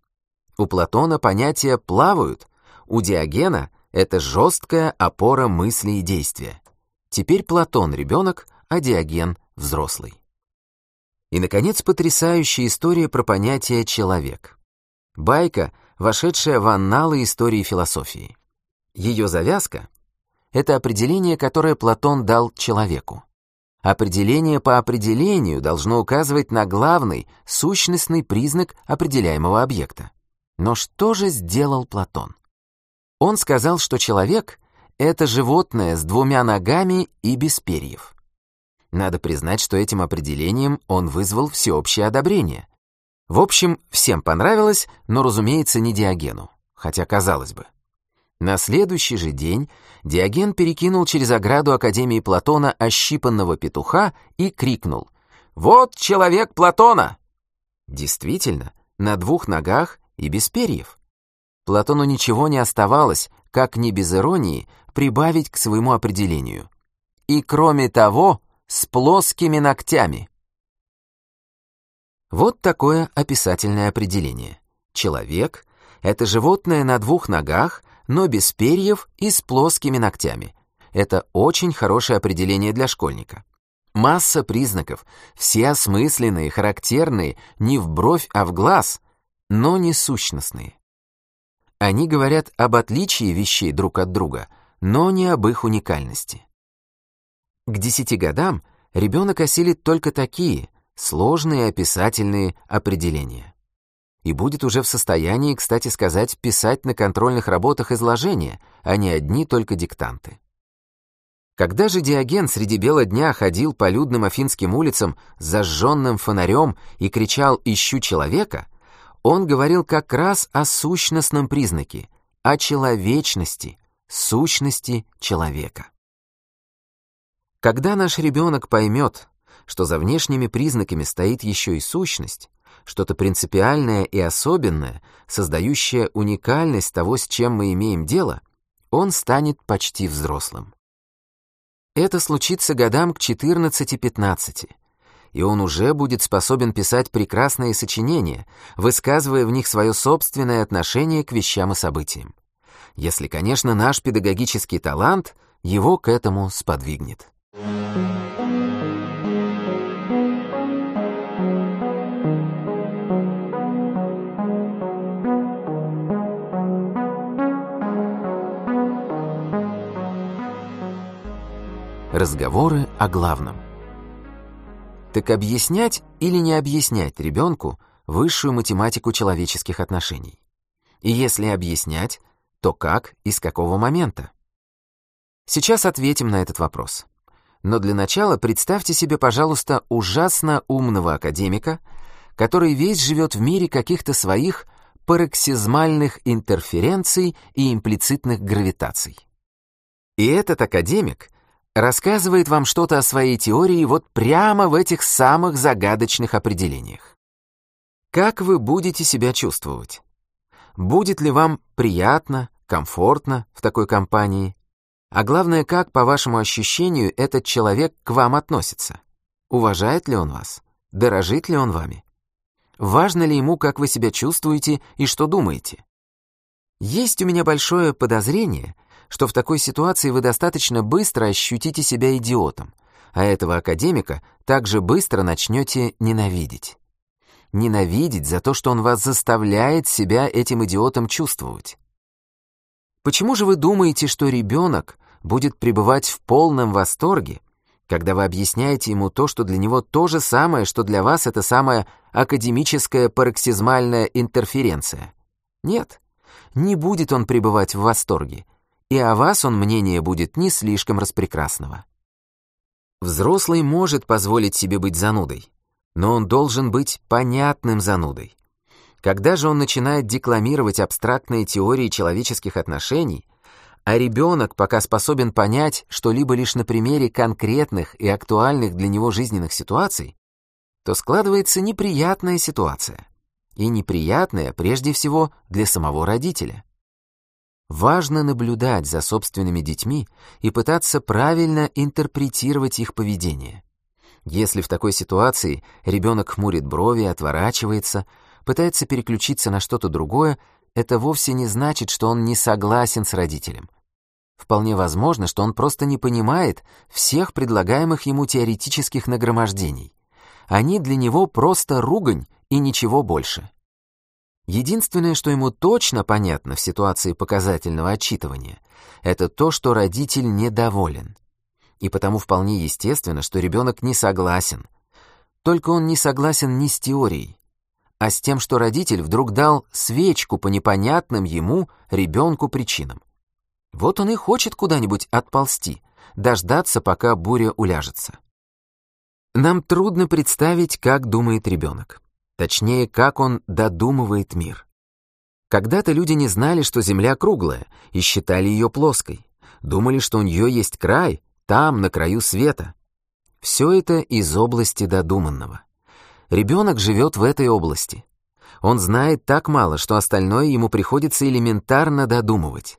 У Платона понятия плавают, у Диогена это жесткая опора мысли и действия. Теперь Платон — ребенок, а Диоген — взрослый. И, наконец, потрясающая история про понятие «человек». Байка, вошедшая в анналы истории философии. Ее завязка это определение, которое Платон дал человеку. Определение по определению должно указывать на главный, сущностный признак определяемого объекта. Но что же сделал Платон? Он сказал, что человек — это животное с двумя ногами и без перьев. Надо признать, что этим определением он вызвал всеобщее одобрение. В общем, всем понравилось, но, разумеется, не Диогену, хотя казалось бы. На следующий же день Диоген перекинул через ограду Академии Платона ощипанного петуха и крикнул «Вот человек Платона!» Действительно, на двух ногах и без перьев. Платону ничего не оставалось, как не без иронии, прибавить к своему определению. И кроме того, с плоскими ногтями. Вот такое описательное определение. Человек — это животное на двух ногах, но без перьев и с плоскими ногтями. Это очень хорошее определение для школьника. Масса признаков, все осмысленные, характерные, не в бровь, а в глаз, но не сущностные. Они говорят об отличии вещей друг от друга, но не об их уникальности. К десяти годам ребенок осилит только такие сложные описательные определения. и будет уже в состоянии, кстати сказать, писать на контрольных работах изложения, а не одни только диктанты. Когда же Диоген среди бела дня ходил по людным афинским улицам с зажженным фонарем и кричал «Ищу человека», он говорил как раз о сущностном признаке, о человечности, сущности человека. Когда наш ребенок поймет, что за внешними признаками стоит еще и сущность, что-то принципиальное и особенное, создающее уникальность того, с чем мы имеем дело, он станет почти взрослым. Это случится годам к 14-15, и он уже будет способен писать прекрасные сочинения, высказывая в них свое собственное отношение к вещам и событиям. Если, конечно, наш педагогический талант его к этому сподвигнет. Разговоры о главном. Так объяснять или не объяснять ребенку высшую математику человеческих отношений? И если объяснять, то как и с какого момента? Сейчас ответим на этот вопрос. Но для начала представьте себе, пожалуйста, ужасно умного академика, который весь живет в мире каких-то своих пароксизмальных интерференций и имплицитных гравитаций. И этот академик рассказывает вам что-то о своей теории вот прямо в этих самых загадочных определениях. Как вы будете себя чувствовать? Будет ли вам приятно, комфортно в такой компании? А главное, как, по вашему ощущению, этот человек к вам относится? Уважает ли он вас? Дорожит ли он вами? Важно ли ему, как вы себя чувствуете и что думаете? Есть у меня большое подозрение, что в такой ситуации вы достаточно быстро ощутите себя идиотом, а этого академика также быстро начнете ненавидеть. Ненавидеть за то, что он вас заставляет себя этим идиотом чувствовать. Почему же вы думаете, что ребенок будет пребывать в полном восторге, когда вы объясняете ему то, что для него то же самое, что для вас это самая академическая пароксизмальная интерференция? Нет, не будет он пребывать в восторге, и о вас он мнение будет не слишком распрекрасного. Взрослый может позволить себе быть занудой, но он должен быть понятным занудой. Когда же он начинает декламировать абстрактные теории человеческих отношений, а ребенок пока способен понять что-либо лишь на примере конкретных и актуальных для него жизненных ситуаций, то складывается неприятная ситуация. И неприятная прежде всего для самого родителя. Важно наблюдать за собственными детьми и пытаться правильно интерпретировать их поведение. Если в такой ситуации ребенок хмурит брови, отворачивается, пытается переключиться на что-то другое, это вовсе не значит, что он не согласен с родителем. Вполне возможно, что он просто не понимает всех предлагаемых ему теоретических нагромождений. Они для него просто ругань и ничего больше. Единственное, что ему точно понятно в ситуации показательного отчитывания, это то, что родитель недоволен. И потому вполне естественно, что ребенок не согласен. Только он не согласен не с теорией, а с тем, что родитель вдруг дал свечку по непонятным ему, ребенку, причинам. Вот он и хочет куда-нибудь отползти, дождаться, пока буря уляжется. Нам трудно представить, как думает ребенок. Точнее, как он додумывает мир. Когда-то люди не знали, что Земля круглая, и считали ее плоской. Думали, что у нее есть край, там, на краю света. Все это из области додуманного. Ребенок живет в этой области. Он знает так мало, что остальное ему приходится элементарно додумывать.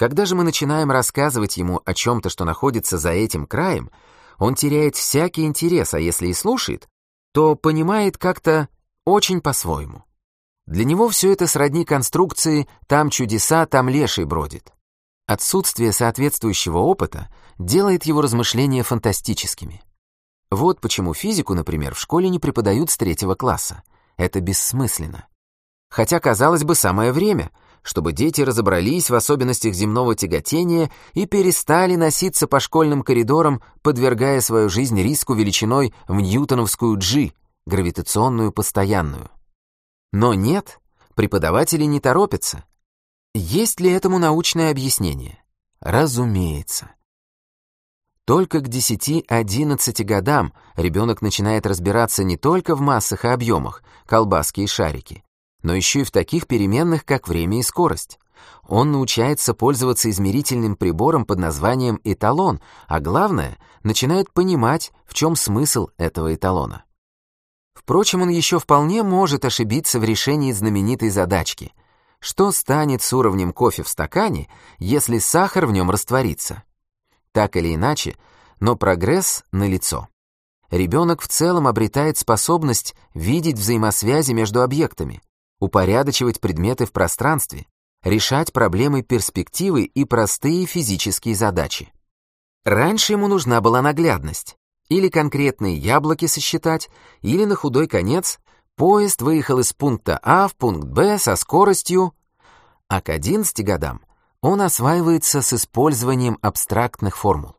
Когда же мы начинаем рассказывать ему о чем-то, что находится за этим краем, он теряет всякий интерес, а если и слушает, то понимает как-то очень по-своему. Для него все это сродни конструкции «там чудеса, там леший бродит». Отсутствие соответствующего опыта делает его размышления фантастическими. Вот почему физику, например, в школе не преподают с третьего класса. Это бессмысленно. Хотя, казалось бы, самое время, чтобы дети разобрались в особенностях земного тяготения и перестали носиться по школьным коридорам, подвергая свою жизнь риску величиной в ньютоновскую G, гравитационную постоянную. Но нет, преподаватели не торопятся. Есть ли этому научное объяснение? Разумеется. Только к 10-11 годам ребенок начинает разбираться не только в массах и объемах, колбаски и шарики, но еще и в таких переменных, как время и скорость. Он научается пользоваться измерительным прибором под названием эталон, а главное, начинает понимать, в чем смысл этого эталона. Впрочем, он еще вполне может ошибиться в решении знаменитой задачки. Что станет с уровнем кофе в стакане, если сахар в нем растворится? Так или иначе, но прогресс налицо. Ребенок в целом обретает способность видеть взаимосвязи между объектами, упорядочивать предметы в пространстве, решать проблемы перспективы и простые физические задачи. Раньше ему нужна была наглядность. Или конкретные яблоки сосчитать, или на худой конец поезд выехал из пункта А в пункт Б со скоростью... А к 11 годам он осваивается с использованием абстрактных формул.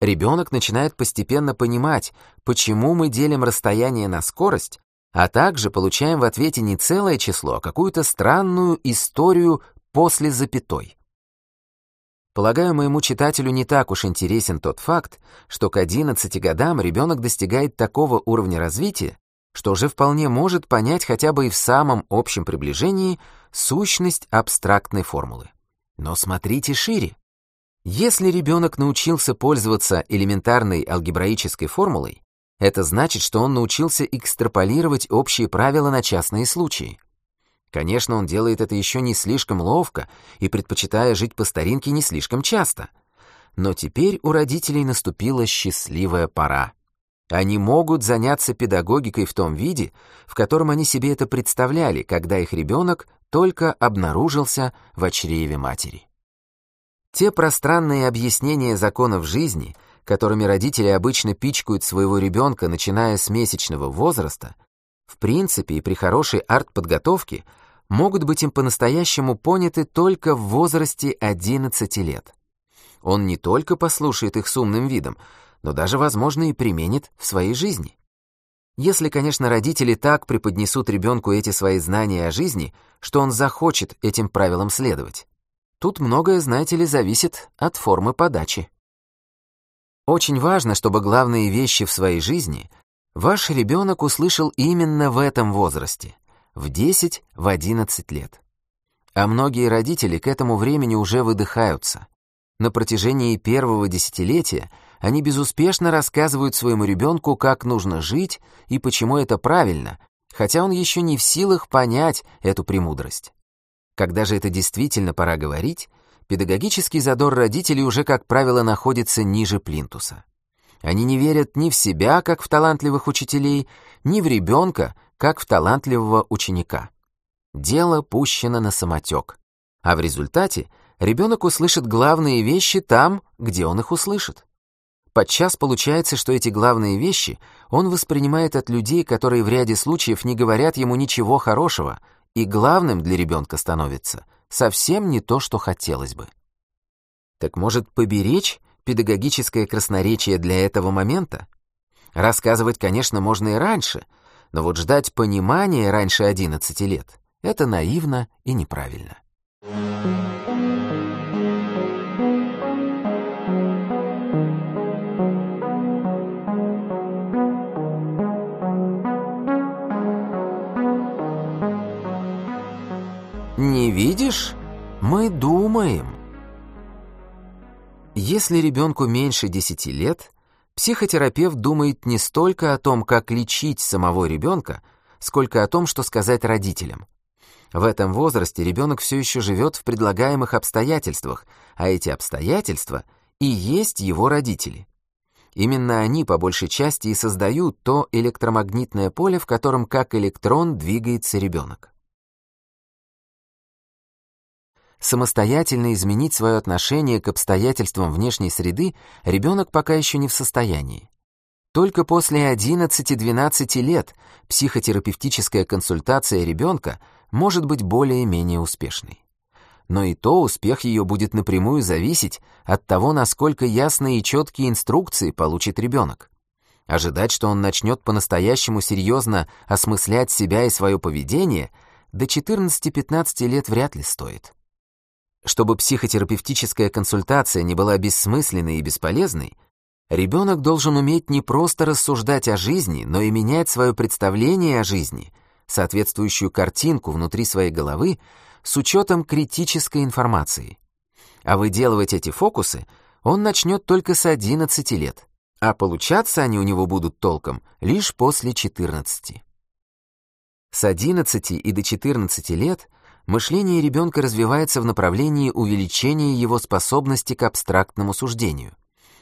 Ребенок начинает постепенно понимать, почему мы делим расстояние на скорость, а также получаем в ответе не целое число, а какую-то странную историю после запятой. Полагаю, моему читателю не так уж интересен тот факт, что к 11 годам ребенок достигает такого уровня развития, что уже вполне может понять хотя бы и в самом общем приближении сущность абстрактной формулы. Но смотрите шире. Если ребенок научился пользоваться элементарной алгебраической формулой, это значит, что он научился экстраполировать общие правила на частные случаи. Конечно, он делает это еще не слишком ловко и предпочитая жить по старинке не слишком часто. Но теперь у родителей наступила счастливая пора. Они могут заняться педагогикой в том виде, в котором они себе это представляли, когда их ребенок только обнаружился в чреве матери. Те пространные объяснения законов жизни, которыми родители обычно пичкают своего ребенка, начиная с месячного возраста, в принципе и при хорошей арт-подготовке могут быть им по-настоящему поняты только в возрасте 11 лет. Он не только послушает их с умным видом, но даже, возможно, и применит в своей жизни. Если, конечно, родители так преподнесут ребенку эти свои знания о жизни, что он захочет этим правилам следовать. Тут многое, знаете ли, зависит от формы подачи. Очень важно, чтобы главные вещи в своей жизни ваш ребенок услышал именно в этом возрасте в 10, в 11 лет. А многие родители к этому времени уже выдыхаются. На протяжении первого десятилетия они безуспешно рассказывают своему ребенку, как нужно жить и почему это правильно, хотя он еще не в силах понять эту премудрость. Когда же это действительно пора говорить, педагогический задор родителей уже, как правило, находится ниже плинтуса. Они не верят ни в себя, как в талантливых учителей, ни в ребенка, как в талантливого ученика. Дело пущено на самотек. А в результате ребенок услышит главные вещи там, где он их услышит. Подчас получается, что эти главные вещи он воспринимает от людей, которые в ряде случаев не говорят ему ничего хорошего, и главным для ребенка становится совсем не то, что хотелось бы. Так может поберечь педагогическое красноречие для этого момента? Рассказывать, конечно, можно и раньше — но вот ждать понимания раньше 11 лет — это наивно и неправильно. Видишь? Мы думаем. Если ребенку меньше 10 лет, Психотерапевт думает не столько о том, как лечить самого ребенка, сколько о том, что сказать родителям. В этом возрасте ребенок все еще живет в предлагаемых обстоятельствах, а эти обстоятельства и есть его родители. Именно они по большей части и создают то электромагнитное поле, в котором как электрон двигается ребенок. Самостоятельно изменить свое отношение к обстоятельствам внешней среды ребенок пока еще не в состоянии. Только после 11-12 лет психотерапевтическая консультация ребенка может быть более-менее успешной. Но и то успех ее будет напрямую зависеть от того, насколько ясные и четкие инструкции получит ребенок. Ожидать, что он начнет по-настоящему серьезно осмыслять себя и свое поведение, до 14-15 лет вряд ли стоит. Чтобы психотерапевтическая консультация не была бессмысленной и бесполезной, ребенок должен уметь не просто рассуждать о жизни, но и менять свое представление о жизни, соответствующую картинку внутри своей головы с учетом критической информации. А выделывать эти фокусы он начнет только с 11 лет, а получаться они у него будут толком лишь после 14. С 11 и до 14 лет мышление ребенка развивается в направлении увеличения его способности к абстрактному суждению.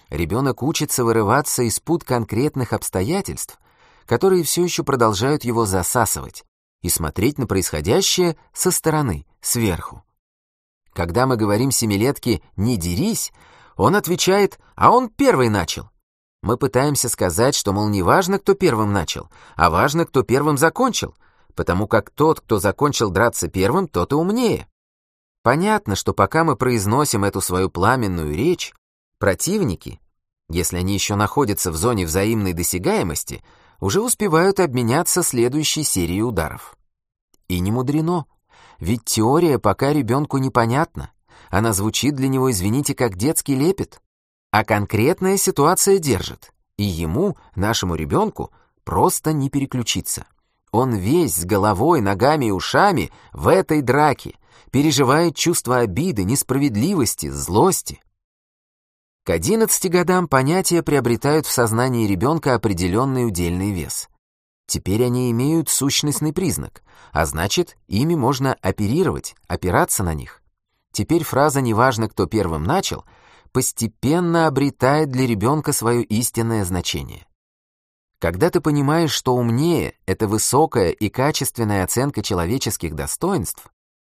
Ребенок учится вырываться из пут конкретных обстоятельств, которые все еще продолжают его засасывать, и смотреть на происходящее со стороны, сверху. Когда мы говорим семилетке «не дерись», он отвечает «а он первый начал». Мы пытаемся сказать, что, мол, не важно, кто первым начал, а важно, кто первым закончил, потому как тот, кто закончил драться первым, тот и умнее. Понятно, что пока мы произносим эту свою пламенную речь, противники, если они еще находятся в зоне взаимной досягаемости, уже успевают обменяться следующей серией ударов. И не мудрено, ведь теория пока ребенку непонятна. Она звучит для него, извините, как детский лепет. А конкретная ситуация держит. И ему, нашему ребенку, просто не переключиться. Он весь с головой, ногами и ушами в этой драке, переживает чувство обиды, несправедливости, злости. К 11 годам понятия приобретают в сознании ребенка определенный удельный вес. Теперь они имеют сущностный признак, а значит, ими можно оперировать, опираться на них. Теперь фраза «неважно, кто первым начал» постепенно обретает для ребенка свое истинное значение. Когда ты понимаешь, что умнее — это высокая и качественная оценка человеческих достоинств,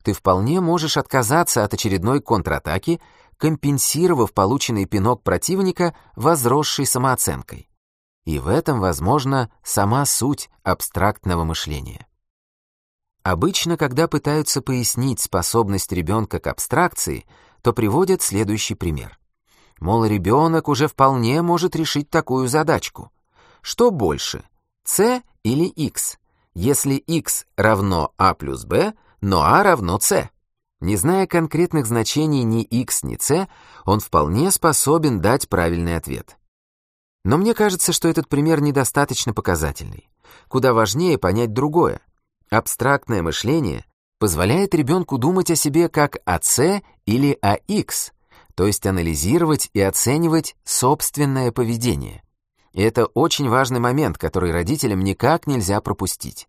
ты вполне можешь отказаться от очередной контратаки, компенсировав полученный пинок противника возросшей самооценкой. И в этом, возможно, сама суть абстрактного мышления. Обычно, когда пытаются пояснить способность ребенка к абстракции, то приводят следующий пример. Мол, ребенок уже вполне может решить такую задачку. Что больше, c или x? Если x равно a плюс b, но a равно c. Не зная конкретных значений ни x, ни c, он вполне способен дать правильный ответ. Но мне кажется, что этот пример недостаточно показательный. Куда важнее понять другое. Абстрактное мышление позволяет ребенку думать о себе как о С или о X, то есть анализировать и оценивать собственное поведение. И это очень важный момент, который родителям никак нельзя пропустить.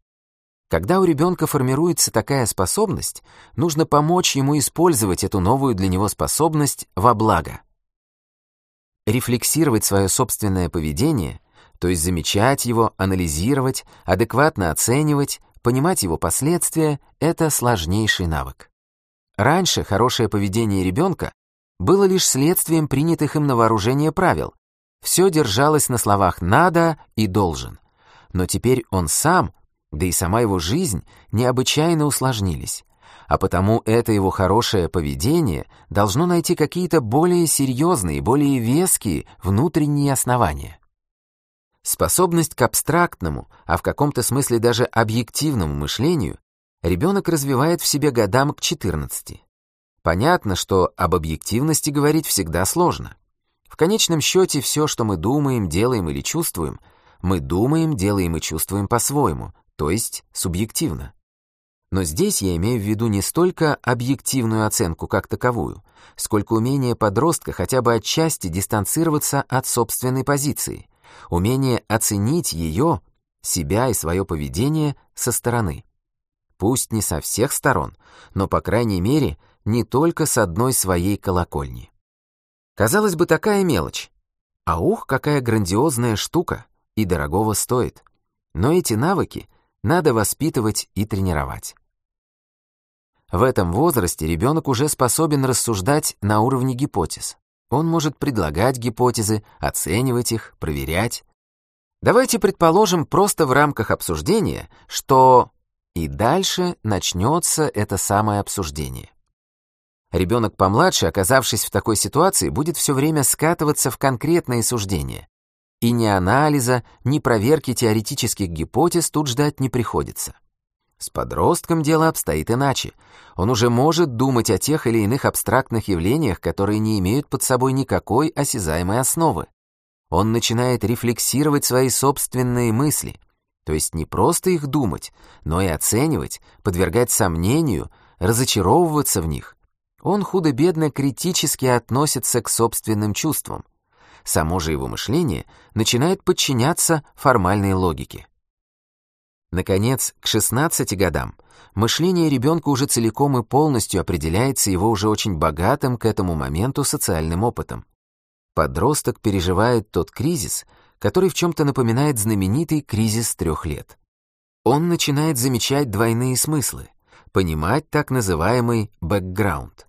Когда у ребенка формируется такая способность, нужно помочь ему использовать эту новую для него способность во благо. Рефлексировать свое собственное поведение, то есть замечать его, анализировать, адекватно оценивать, Понимать его последствия — это сложнейший навык. Раньше хорошее поведение ребенка было лишь следствием принятых им на вооружение правил. Все держалось на словах «надо» и «должен». Но теперь он сам, да и сама его жизнь необычайно усложнились, а потому это его хорошее поведение должно найти какие-то более серьезные, более веские внутренние основания. Способность к абстрактному, а в каком-то смысле даже объективному мышлению ребенок развивает в себе годам к 14. Понятно, что об объективности говорить всегда сложно. В конечном счете все, что мы думаем, делаем или чувствуем, мы думаем, делаем и чувствуем по-своему, то есть субъективно. Но здесь я имею в виду не столько объективную оценку как таковую, сколько умение подростка хотя бы отчасти дистанцироваться от собственной позиции, умение оценить ее, себя и свое поведение со стороны. Пусть не со всех сторон, но, по крайней мере, не только с одной своей колокольни. Казалось бы, такая мелочь. А ух, какая грандиозная штука и дорогого стоит. Но эти навыки надо воспитывать и тренировать. В этом возрасте ребенок уже способен рассуждать на уровне гипотез. Он может предлагать гипотезы, оценивать их, проверять. Давайте предположим просто в рамках обсуждения, что и дальше начнется это самое обсуждение. Ребенок помладше, оказавшись в такой ситуации, будет все время скатываться в конкретные суждения. и ни анализа, ни проверки теоретических гипотез тут ждать не приходится. С подростком дело обстоит иначе. Он уже может думать о тех или иных абстрактных явлениях, которые не имеют под собой никакой осязаемой основы. Он начинает рефлексировать свои собственные мысли, то есть не просто их думать, но и оценивать, подвергать сомнению, разочаровываться в них. Он худо-бедно критически относится к собственным чувствам. Само же его мышление начинает подчиняться формальной логике. Наконец, к 16 годам мышление ребенка уже целиком и полностью определяется его уже очень богатым к этому моменту социальным опытом. Подросток переживает тот кризис, который в чем-то напоминает знаменитый кризис трех лет. Он начинает замечать двойные смыслы, понимать так называемый бэкграунд.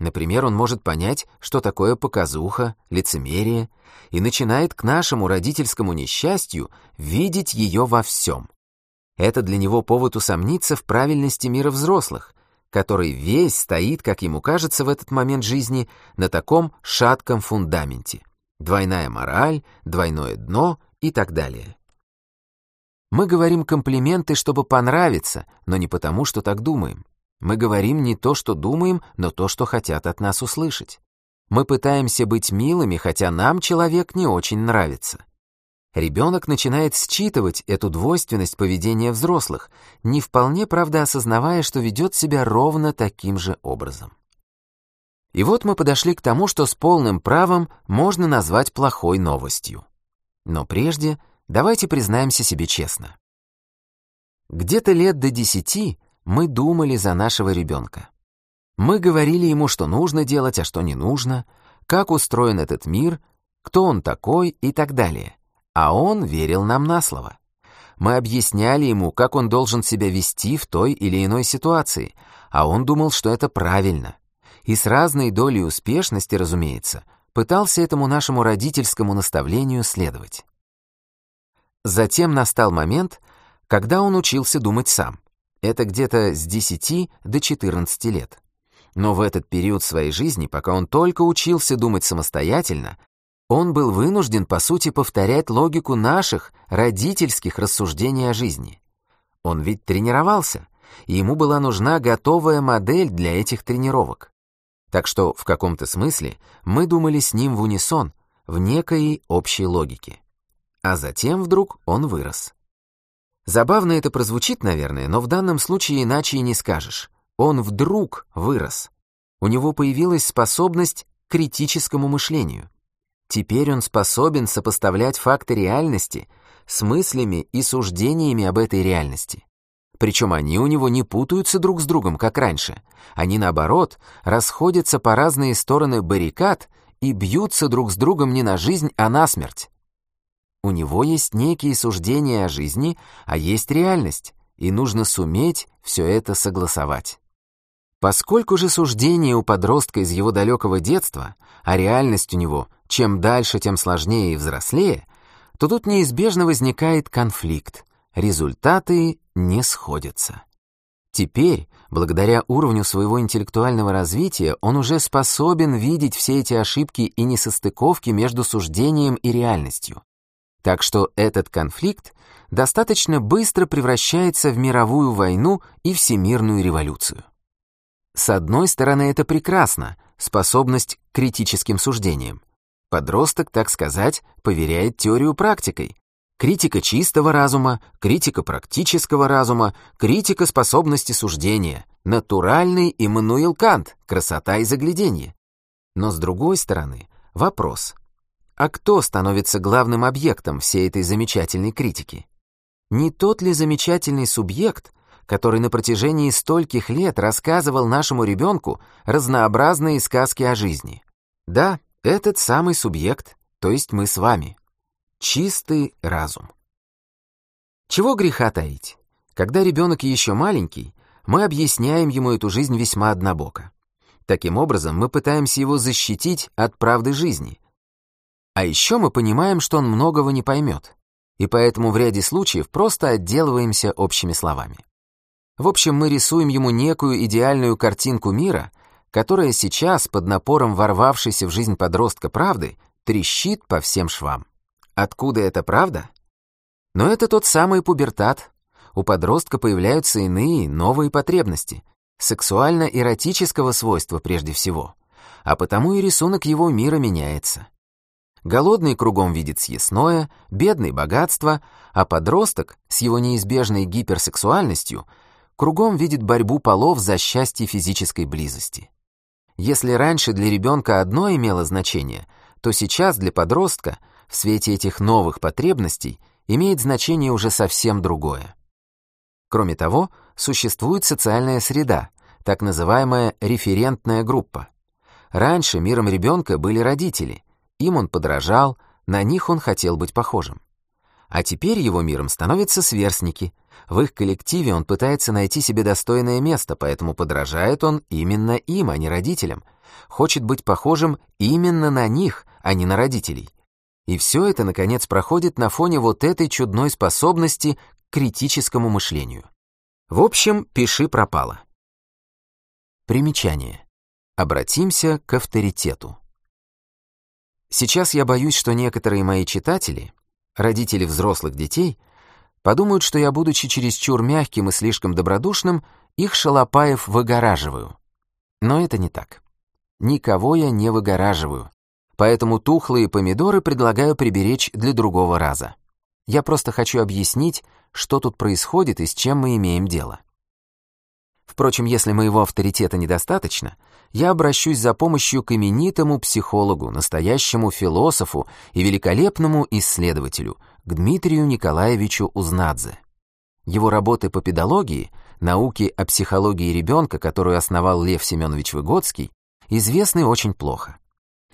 Например, он может понять, что такое показуха, лицемерие, и начинает к нашему родительскому несчастью видеть ее во всем. Это для него повод усомниться в правильности мира взрослых, который весь стоит, как ему кажется в этот момент жизни, на таком шатком фундаменте. Двойная мораль, двойное дно и так далее. Мы говорим комплименты, чтобы понравиться, но не потому, что так думаем. Мы говорим не то, что думаем, но то, что хотят от нас услышать. Мы пытаемся быть милыми, хотя нам человек не очень нравится. Ребенок начинает считывать эту двойственность поведения взрослых, не вполне, правда, осознавая, что ведет себя ровно таким же образом. И вот мы подошли к тому, что с полным правом можно назвать плохой новостью. Но прежде давайте признаемся себе честно. Где-то лет до десяти мы думали за нашего ребенка. Мы говорили ему, что нужно делать, а что не нужно, как устроен этот мир, кто он такой и так далее а он верил нам на слово. Мы объясняли ему, как он должен себя вести в той или иной ситуации, а он думал, что это правильно. И с разной долей успешности, разумеется, пытался этому нашему родительскому наставлению следовать. Затем настал момент, когда он учился думать сам. Это где-то с 10 до 14 лет. Но в этот период своей жизни, пока он только учился думать самостоятельно, он был вынужден, по сути, повторять логику наших родительских рассуждений о жизни. Он ведь тренировался, и ему была нужна готовая модель для этих тренировок. Так что в каком-то смысле мы думали с ним в унисон, в некой общей логике. А затем вдруг он вырос. Забавно это прозвучит, наверное, но в данном случае иначе и не скажешь. Он вдруг вырос. У него появилась способность к критическому мышлению. Теперь он способен сопоставлять факты реальности с мыслями и суждениями об этой реальности. Причем они у него не путаются друг с другом, как раньше. Они, наоборот, расходятся по разные стороны баррикад и бьются друг с другом не на жизнь, а на смерть. У него есть некие суждения о жизни, а есть реальность, и нужно суметь все это согласовать. Поскольку же суждение у подростка из его далекого детства, а реальность у него чем дальше, тем сложнее и взрослее, то тут неизбежно возникает конфликт, результаты не сходятся. Теперь, благодаря уровню своего интеллектуального развития, он уже способен видеть все эти ошибки и несостыковки между суждением и реальностью. Так что этот конфликт достаточно быстро превращается в мировую войну и всемирную революцию. С одной стороны, это прекрасно, способность к критическим суждениям. Подросток, так сказать, поверяет теорию практикой. Критика чистого разума, критика практического разума, критика способности суждения. Натуральный Иммануил Кант, красота и загляденье. Но с другой стороны, вопрос. А кто становится главным объектом всей этой замечательной критики? Не тот ли замечательный субъект, который на протяжении стольких лет рассказывал нашему ребенку разнообразные сказки о жизни? Да, этот самый субъект, то есть мы с вами. Чистый разум. Чего греха таить? Когда ребенок еще маленький, мы объясняем ему эту жизнь весьма однобоко. Таким образом, мы пытаемся его защитить от правды жизни. А еще мы понимаем, что он многого не поймет, и поэтому в ряде случаев просто отделываемся общими словами. В общем, мы рисуем ему некую идеальную картинку мира, которая сейчас, под напором ворвавшейся в жизнь подростка правды, трещит по всем швам. Откуда это правда? Но это тот самый пубертат. У подростка появляются иные, новые потребности, сексуально-эротического свойства прежде всего, а потому и рисунок его мира меняется. Голодный кругом видит съестное, бедный — богатство, а подросток с его неизбежной гиперсексуальностью кругом видит борьбу полов за счастье физической близости. Если раньше для ребенка одно имело значение, то сейчас для подростка в свете этих новых потребностей имеет значение уже совсем другое. Кроме того, существует социальная среда, так называемая референтная группа. Раньше миром ребенка были родители, им он подражал, на них он хотел быть похожим. А теперь его миром становятся сверстники. В их коллективе он пытается найти себе достойное место, поэтому подражает он именно им, а не родителям. Хочет быть похожим именно на них, а не на родителей. И все это, наконец, проходит на фоне вот этой чудной способности к критическому мышлению. В общем, пиши пропало. Примечание. Обратимся к авторитету. Сейчас я боюсь, что некоторые мои читатели родители взрослых детей, подумают, что я, будучи чересчур мягким и слишком добродушным, их шалопаев выгораживаю. Но это не так. Никого я не выгораживаю. Поэтому тухлые помидоры предлагаю приберечь для другого раза. Я просто хочу объяснить, что тут происходит и с чем мы имеем дело. Впрочем, если моего авторитета недостаточно, я обращусь за помощью к именитому психологу, настоящему философу и великолепному исследователю, к Дмитрию Николаевичу Узнадзе. Его работы по педагогии, науке о психологии ребенка, которую основал Лев Семенович Выгодский, известны очень плохо.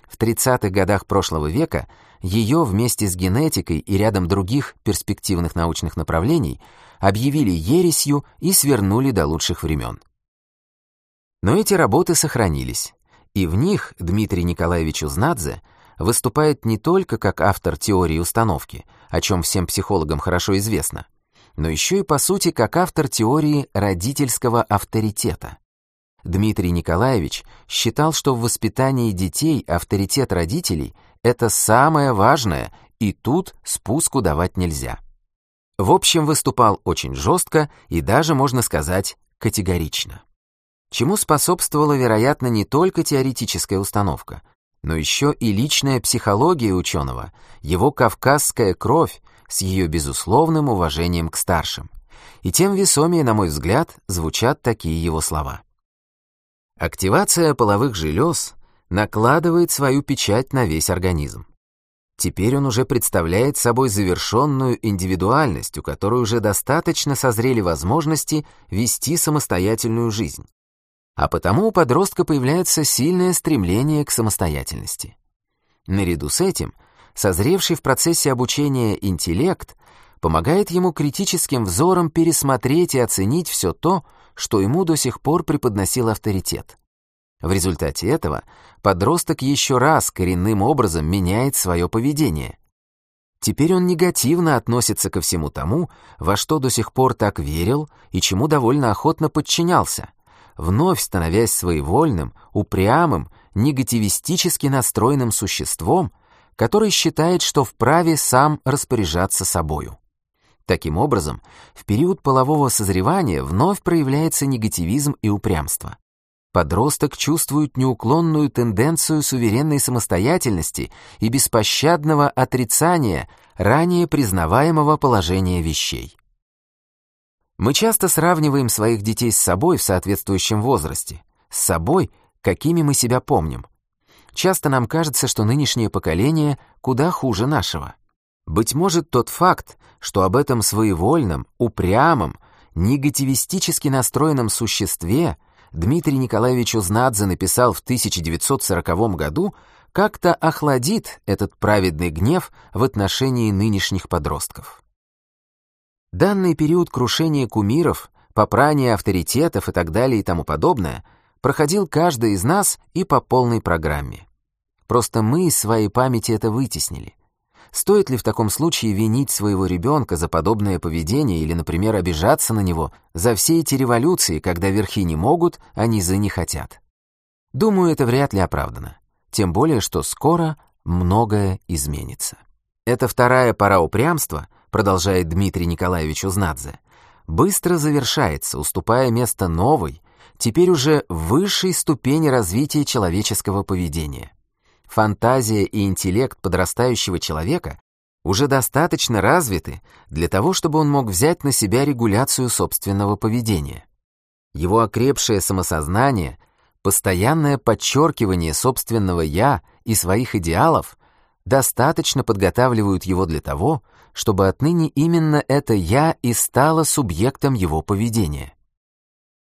В 30-х годах прошлого века ее вместе с генетикой и рядом других перспективных научных направлений объявили ересью и свернули до лучших времен. Но эти работы сохранились, и в них Дмитрий Николаевич Узнадзе выступает не только как автор теории установки, о чем всем психологам хорошо известно, но еще и по сути как автор теории родительского авторитета. Дмитрий Николаевич считал, что в воспитании детей авторитет родителей — это самое важное, и тут спуску давать нельзя. В общем, выступал очень жестко и даже, можно сказать, категорично. Чему способствовала, вероятно, не только теоретическая установка, но еще и личная психология ученого, его кавказская кровь с ее безусловным уважением к старшим. И тем весомее, на мой взгляд, звучат такие его слова. Активация половых желез накладывает свою печать на весь организм. Теперь он уже представляет собой завершенную индивидуальность, у которой уже достаточно созрели возможности вести самостоятельную жизнь. А потому у подростка появляется сильное стремление к самостоятельности. Наряду с этим, созревший в процессе обучения интеллект помогает ему критическим взором пересмотреть и оценить все то, что ему до сих пор преподносил авторитет. В результате этого подросток еще раз коренным образом меняет свое поведение. Теперь он негативно относится ко всему тому, во что до сих пор так верил и чему довольно охотно подчинялся, вновь становясь своевольным, упрямым, негативистически настроенным существом, который считает, что вправе сам распоряжаться собою. Таким образом, в период полового созревания вновь проявляется негативизм и упрямство. Подросток чувствует неуклонную тенденцию суверенной самостоятельности и беспощадного отрицания ранее признаваемого положения вещей. Мы часто сравниваем своих детей с собой в соответствующем возрасте, с собой, какими мы себя помним. Часто нам кажется, что нынешнее поколение куда хуже нашего. Быть может, тот факт, что об этом своевольном, упрямом, негативистически настроенном существе Дмитрий Николаевич Узнадзе написал в 1940 году, как-то охладит этот праведный гнев в отношении нынешних подростков. Данный период крушения кумиров, попрания авторитетов и так далее и тому подобное проходил каждый из нас и по полной программе. Просто мы из своей памяти это вытеснили. Стоит ли в таком случае винить своего ребенка за подобное поведение или, например, обижаться на него за все эти революции, когда верхи не могут, а низы не хотят? Думаю, это вряд ли оправдано. Тем более, что скоро многое изменится. Эта вторая пора упрямства, продолжает Дмитрий Николаевич Узнадзе, быстро завершается, уступая место новой, теперь уже высшей ступени развития человеческого поведения. Фантазия и интеллект подрастающего человека уже достаточно развиты для того, чтобы он мог взять на себя регуляцию собственного поведения. Его окрепшее самосознание, постоянное подчеркивание собственного «я» и своих идеалов достаточно подготавливают его для того, чтобы отныне именно это «я» и стало субъектом его поведения.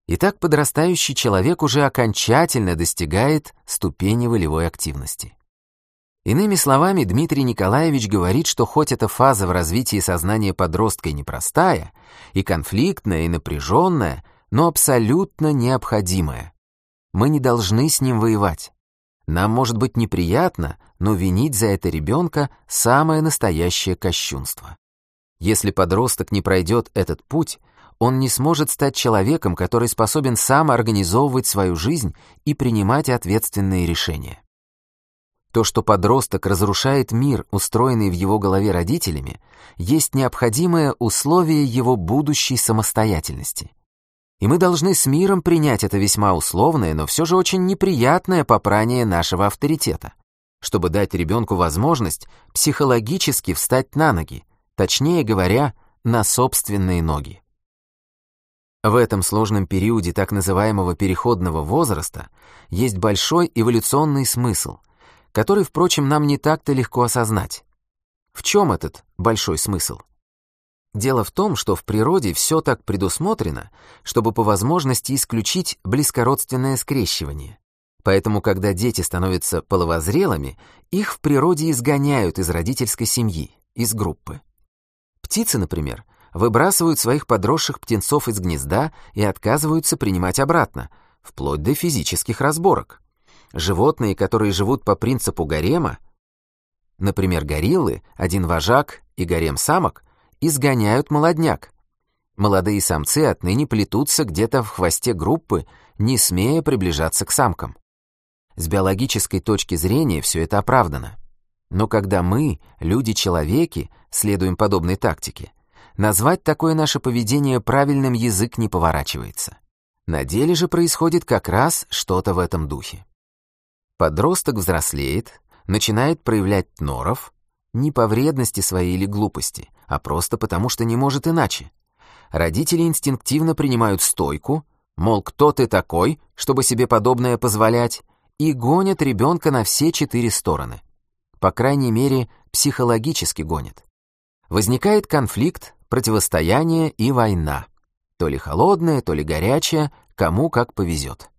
Итак, подрастающий человек уже окончательно достигает ступени волевой активности. Иными словами, Дмитрий Николаевич говорит, что хоть эта фаза в развитии сознания подростка и непростая, и конфликтная, и напряженная, но абсолютно необходимая. Мы не должны с ним воевать. Нам может быть неприятно, но винить за это ребенка – самое настоящее кощунство. Если подросток не пройдет этот путь, он не сможет стать человеком, который способен сам организовывать свою жизнь и принимать ответственные решения. То, что подросток разрушает мир, устроенный в его голове родителями, есть необходимое условие его будущей самостоятельности. И мы должны с миром принять это весьма условное, но все же очень неприятное попрание нашего авторитета, чтобы дать ребенку возможность психологически встать на ноги, точнее говоря, на собственные ноги. В этом сложном периоде так называемого переходного возраста есть большой эволюционный смысл, который, впрочем, нам не так-то легко осознать. В чем этот большой смысл? Дело в том, что в природе все так предусмотрено, чтобы по возможности исключить близкородственное скрещивание. Поэтому, когда дети становятся половозрелыми, их в природе изгоняют из родительской семьи, из группы. Птицы, например, выбрасывают своих подросших птенцов из гнезда и отказываются принимать обратно, вплоть до физических разборок. Животные, которые живут по принципу гарема, например, гориллы, один вожак и гарем самок, изгоняют молодняк. Молодые самцы отныне плетутся где-то в хвосте группы, не смея приближаться к самкам. С биологической точки зрения все это оправдано. Но когда мы, люди-человеки, следуем подобной тактике, Назвать такое наше поведение правильным язык не поворачивается. На деле же происходит как раз что-то в этом духе. Подросток взрослеет, начинает проявлять норов, не по вредности своей или глупости, а просто потому, что не может иначе. Родители инстинктивно принимают стойку, мол, кто ты такой, чтобы себе подобное позволять, и гонят ребенка на все четыре стороны. По крайней мере, психологически гонят. Возникает конфликт, противостояние и война. То ли холодная, то ли горячая, кому как повезет.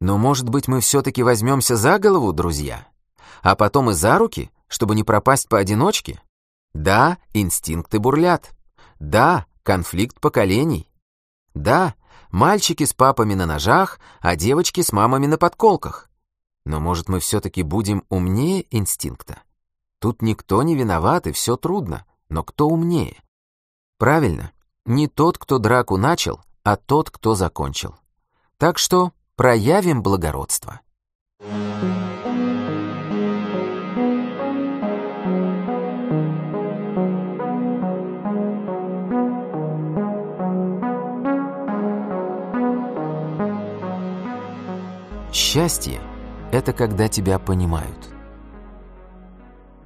Но, может быть, мы все-таки возьмемся за голову, друзья? А потом и за руки, чтобы не пропасть поодиночке? Да, инстинкты бурлят. Да, конфликт поколений. Да, мальчики с папами на ножах, а девочки с мамами на подколках. Но, может, мы все-таки будем умнее инстинкта? Тут никто не виноват, и все трудно. Но кто умнее? Правильно, не тот, кто драку начал, а тот, кто закончил. Так что проявим благородство. Счастье — это когда тебя понимают.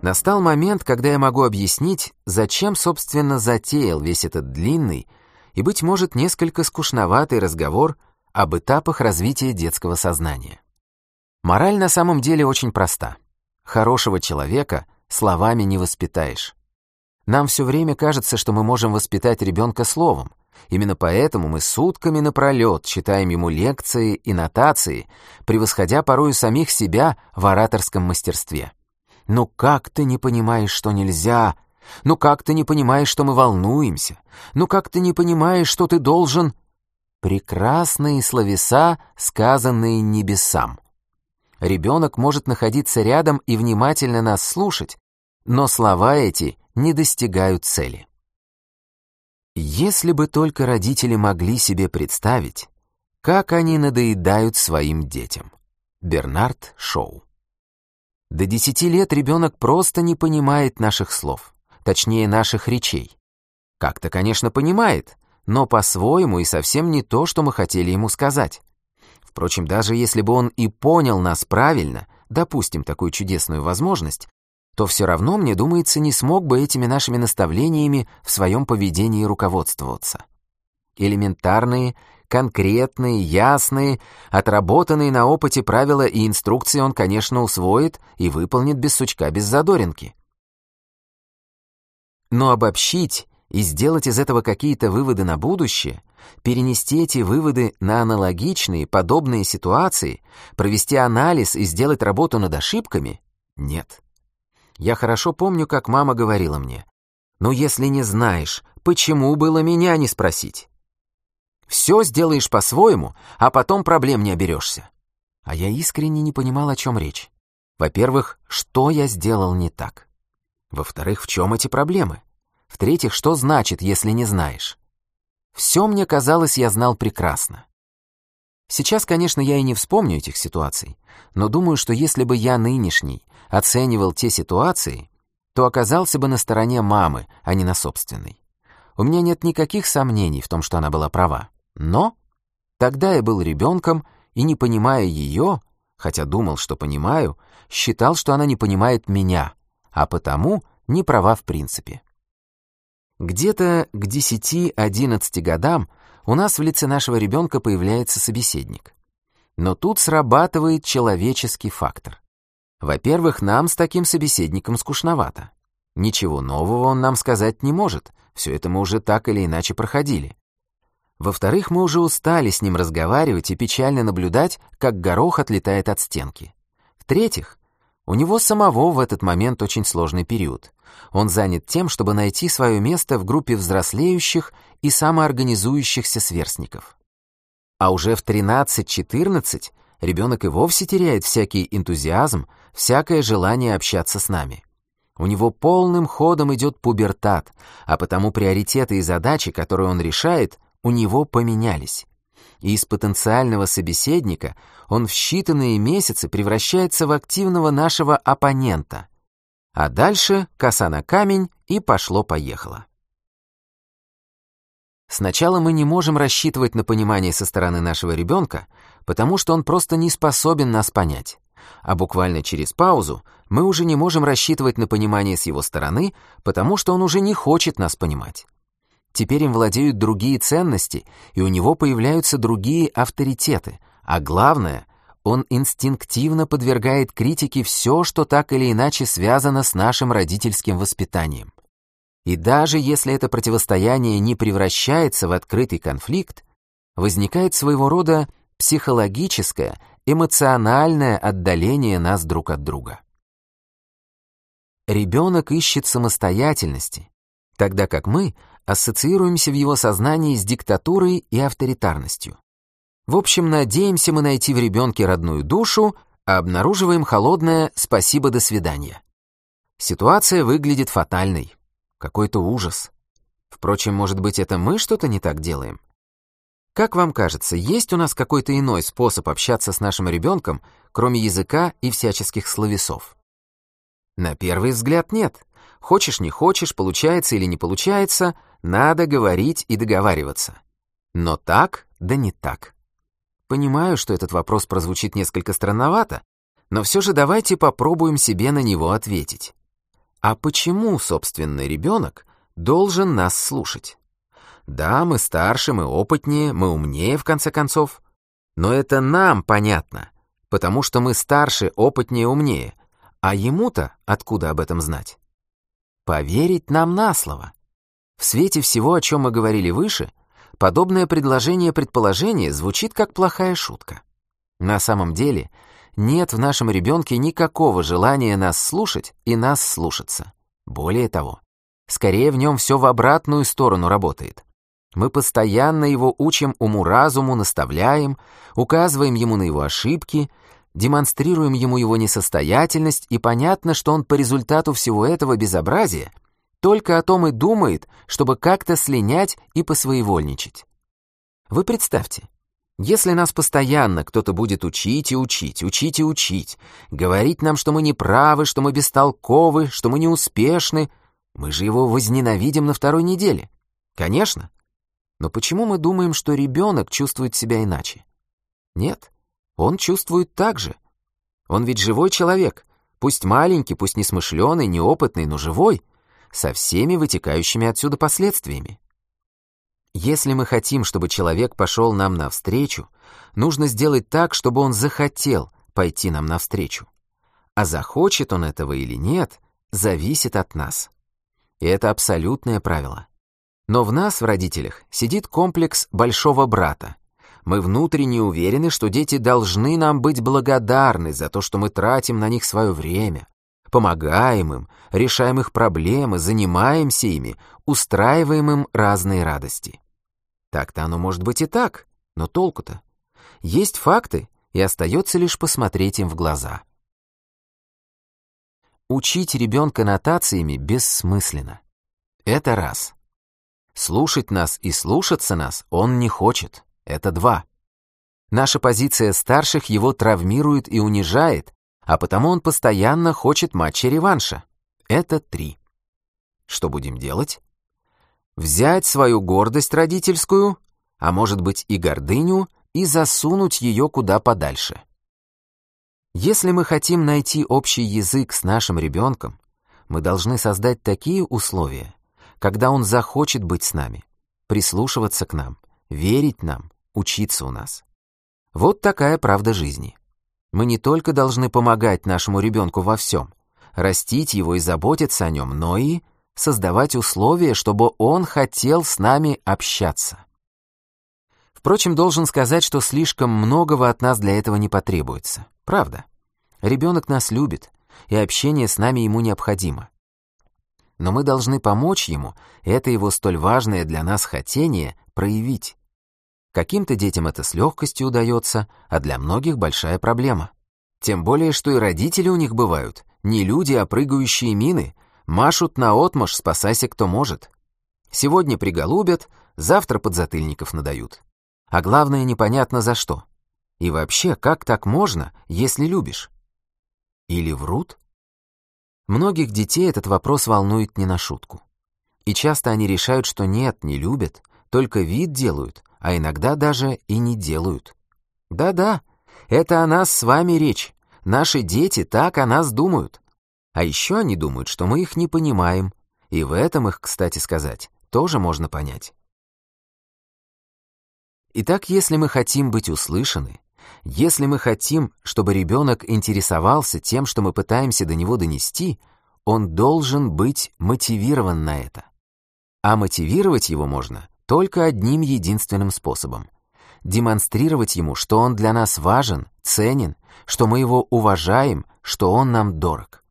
Настал момент, когда я могу объяснить, зачем, собственно, затеял весь этот длинный и, быть может, несколько скучноватый разговор об этапах развития детского сознания. Мораль на самом деле очень проста. Хорошего человека словами не воспитаешь. Нам все время кажется, что мы можем воспитать ребенка словом. Именно поэтому мы сутками напролет читаем ему лекции и нотации, превосходя порою самих себя в ораторском мастерстве. Ну как ты не понимаешь, что нельзя? Ну как ты не понимаешь, что мы волнуемся? Ну как ты не понимаешь, что ты должен... Прекрасные словеса, сказанные небесам. Ребенок может находиться рядом и внимательно нас слушать, но слова эти не достигают цели. Если бы только родители могли себе представить, как они надоедают своим детям. Бернард Шоу До 10 лет ребенок просто не понимает наших слов, точнее наших речей. Как-то, конечно, понимает, но по-своему и совсем не то, что мы хотели ему сказать. Впрочем, даже если бы он и понял нас правильно, допустим такую чудесную возможность, то все равно, мне думается, не смог бы этими нашими наставлениями в своем поведении руководствоваться. Элементарные, конкретные, ясные, отработанные на опыте правила и инструкции он, конечно, усвоит и выполнит без сучка, без задоринки. Но обобщить и сделать из этого какие-то выводы на будущее, перенести эти выводы на аналогичные, подобные ситуации, провести анализ и сделать работу над ошибками — нет. Я хорошо помню, как мама говорила мне, «Ну, если не знаешь, почему было меня не спросить?» Все сделаешь по-своему, а потом проблем не оберешься. А я искренне не понимал, о чем речь. Во-первых, что я сделал не так? Во-вторых, в чем эти проблемы? В-третьих, что значит, если не знаешь? Все мне казалось, я знал прекрасно. Сейчас, конечно, я и не вспомню этих ситуаций, но думаю, что если бы я нынешний оценивал те ситуации, то оказался бы на стороне мамы, а не на собственной. У меня нет никаких сомнений в том, что она была права. Но тогда я был ребенком и, не понимая ее, хотя думал, что понимаю, считал, что она не понимает меня, а потому не права в принципе. Где-то к 10-11 годам у нас в лице нашего ребенка появляется собеседник. Но тут срабатывает человеческий фактор. Во-первых, нам с таким собеседником скучновато. Ничего нового он нам сказать не может, все это мы уже так или иначе проходили. Во-вторых, мы уже устали с ним разговаривать и печально наблюдать, как горох отлетает от стенки. В-третьих, у него самого в этот момент очень сложный период. Он занят тем, чтобы найти свое место в группе взрослеющих и самоорганизующихся сверстников. А уже в 13-14 ребенок и вовсе теряет всякий энтузиазм, всякое желание общаться с нами. У него полным ходом идет пубертат, а потому приоритеты и задачи, которые он решает, у него поменялись. И из потенциального собеседника он в считанные месяцы превращается в активного нашего оппонента. А дальше коса на камень и пошло-поехало. Сначала мы не можем рассчитывать на понимание со стороны нашего ребенка, потому что он просто не способен нас понять. А буквально через паузу мы уже не можем рассчитывать на понимание с его стороны, потому что он уже не хочет нас понимать. Теперь им владеют другие ценности, и у него появляются другие авторитеты, а главное, он инстинктивно подвергает критике все, что так или иначе связано с нашим родительским воспитанием. И даже если это противостояние не превращается в открытый конфликт, возникает своего рода психологическое, эмоциональное отдаление нас друг от друга. Ребенок ищет самостоятельности, тогда как мы ассоциируемся в его сознании с диктатурой и авторитарностью. В общем, надеемся мы найти в ребенке родную душу, а обнаруживаем холодное «спасибо, до свидания». Ситуация выглядит фатальной. Какой-то ужас. Впрочем, может быть, это мы что-то не так делаем? Как вам кажется, есть у нас какой-то иной способ общаться с нашим ребенком, кроме языка и всяческих словесов? На первый взгляд нет. Хочешь, не хочешь, получается или не получается, надо говорить и договариваться. Но так, да не так. Понимаю, что этот вопрос прозвучит несколько странновато, но все же давайте попробуем себе на него ответить. А почему, собственно, ребенок должен нас слушать? Да, мы старше, мы опытнее, мы умнее, в конце концов. Но это нам понятно, потому что мы старше, опытнее, умнее. А ему-то откуда об этом знать? Поверить нам на слово. В свете всего, о чем мы говорили выше, подобное предложение-предположение звучит как плохая шутка. На самом деле, нет в нашем ребенке никакого желания нас слушать и нас слушаться. Более того, скорее в нем все в обратную сторону работает. Мы постоянно его учим уму-разуму, наставляем, указываем ему на его ошибки, демонстрируем ему его несостоятельность, и понятно, что он по результату всего этого безобразия только о том и думает, чтобы как-то слинять и посвоевольничать. Вы представьте, Если нас постоянно кто-то будет учить и учить, учить и учить, говорить нам, что мы не правы, что мы бестолковы, что мы неуспешны, мы же его возненавидим на второй неделе. Конечно. Но почему мы думаем, что ребенок чувствует себя иначе? Нет, он чувствует так же. Он ведь живой человек, пусть маленький, пусть несмышленый, неопытный, но живой, со всеми вытекающими отсюда последствиями. Если мы хотим, чтобы человек пошел нам навстречу, нужно сделать так, чтобы он захотел пойти нам навстречу. А захочет он этого или нет, зависит от нас. И это абсолютное правило. Но в нас, в родителях, сидит комплекс большого брата. Мы внутренне уверены, что дети должны нам быть благодарны за то, что мы тратим на них свое время, помогаем им, решаем их проблемы, занимаемся ими, устраиваем им разные радости. Так-то оно может быть и так, но толку-то? Есть факты, и остается лишь посмотреть им в глаза. Учить ребенка нотациями бессмысленно. Это раз. Слушать нас и слушаться нас он не хочет. Это два. Наша позиция старших его травмирует и унижает, а потому он постоянно хочет матча-реванша. Это три. Что будем делать? Взять свою гордость родительскую, а может быть и гордыню, и засунуть ее куда подальше. Если мы хотим найти общий язык с нашим ребенком, мы должны создать такие условия, когда он захочет быть с нами, прислушиваться к нам, верить нам, учиться у нас. Вот такая правда жизни. Мы не только должны помогать нашему ребенку во всем, растить его и заботиться о нем, но и создавать условия, чтобы он хотел с нами общаться. Впрочем, должен сказать, что слишком многого от нас для этого не потребуется. Правда. Ребенок нас любит, и общение с нами ему необходимо. Но мы должны помочь ему, это его столь важное для нас хотение, проявить. Каким-то детям это с легкостью удается, а для многих большая проблема. Тем более, что и родители у них бывают, не люди, а прыгающие мины, Машут наотмашь, спасайся кто может. Сегодня приголубят, завтра подзатыльников надают. А главное, непонятно за что. И вообще, как так можно, если любишь? Или врут? Многих детей этот вопрос волнует не на шутку. И часто они решают, что нет, не любят, только вид делают, а иногда даже и не делают. Да-да, это о нас с вами речь. Наши дети так о нас думают. А еще они думают, что мы их не понимаем, и в этом их, кстати сказать, тоже можно понять. Итак, если мы хотим быть услышаны, если мы хотим, чтобы ребенок интересовался тем, что мы пытаемся до него донести, он должен быть мотивирован на это. А мотивировать его можно только одним единственным способом — демонстрировать ему, что он для нас важен, ценен, что мы его уважаем, что он нам дорог.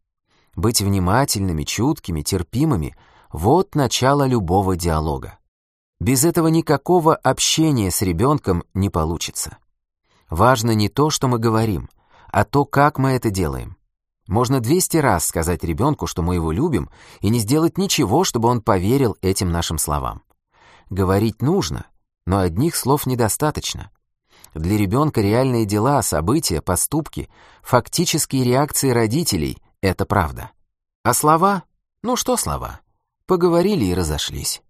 Быть внимательными, чуткими, терпимыми — вот начало любого диалога. Без этого никакого общения с ребенком не получится. Важно не то, что мы говорим, а то, как мы это делаем. Можно 200 раз сказать ребенку, что мы его любим, и не сделать ничего, чтобы он поверил этим нашим словам. Говорить нужно, но одних слов недостаточно. Для ребенка реальные дела, события, поступки, фактические реакции родителей это правда. А слова? Ну что слова? Поговорили и разошлись.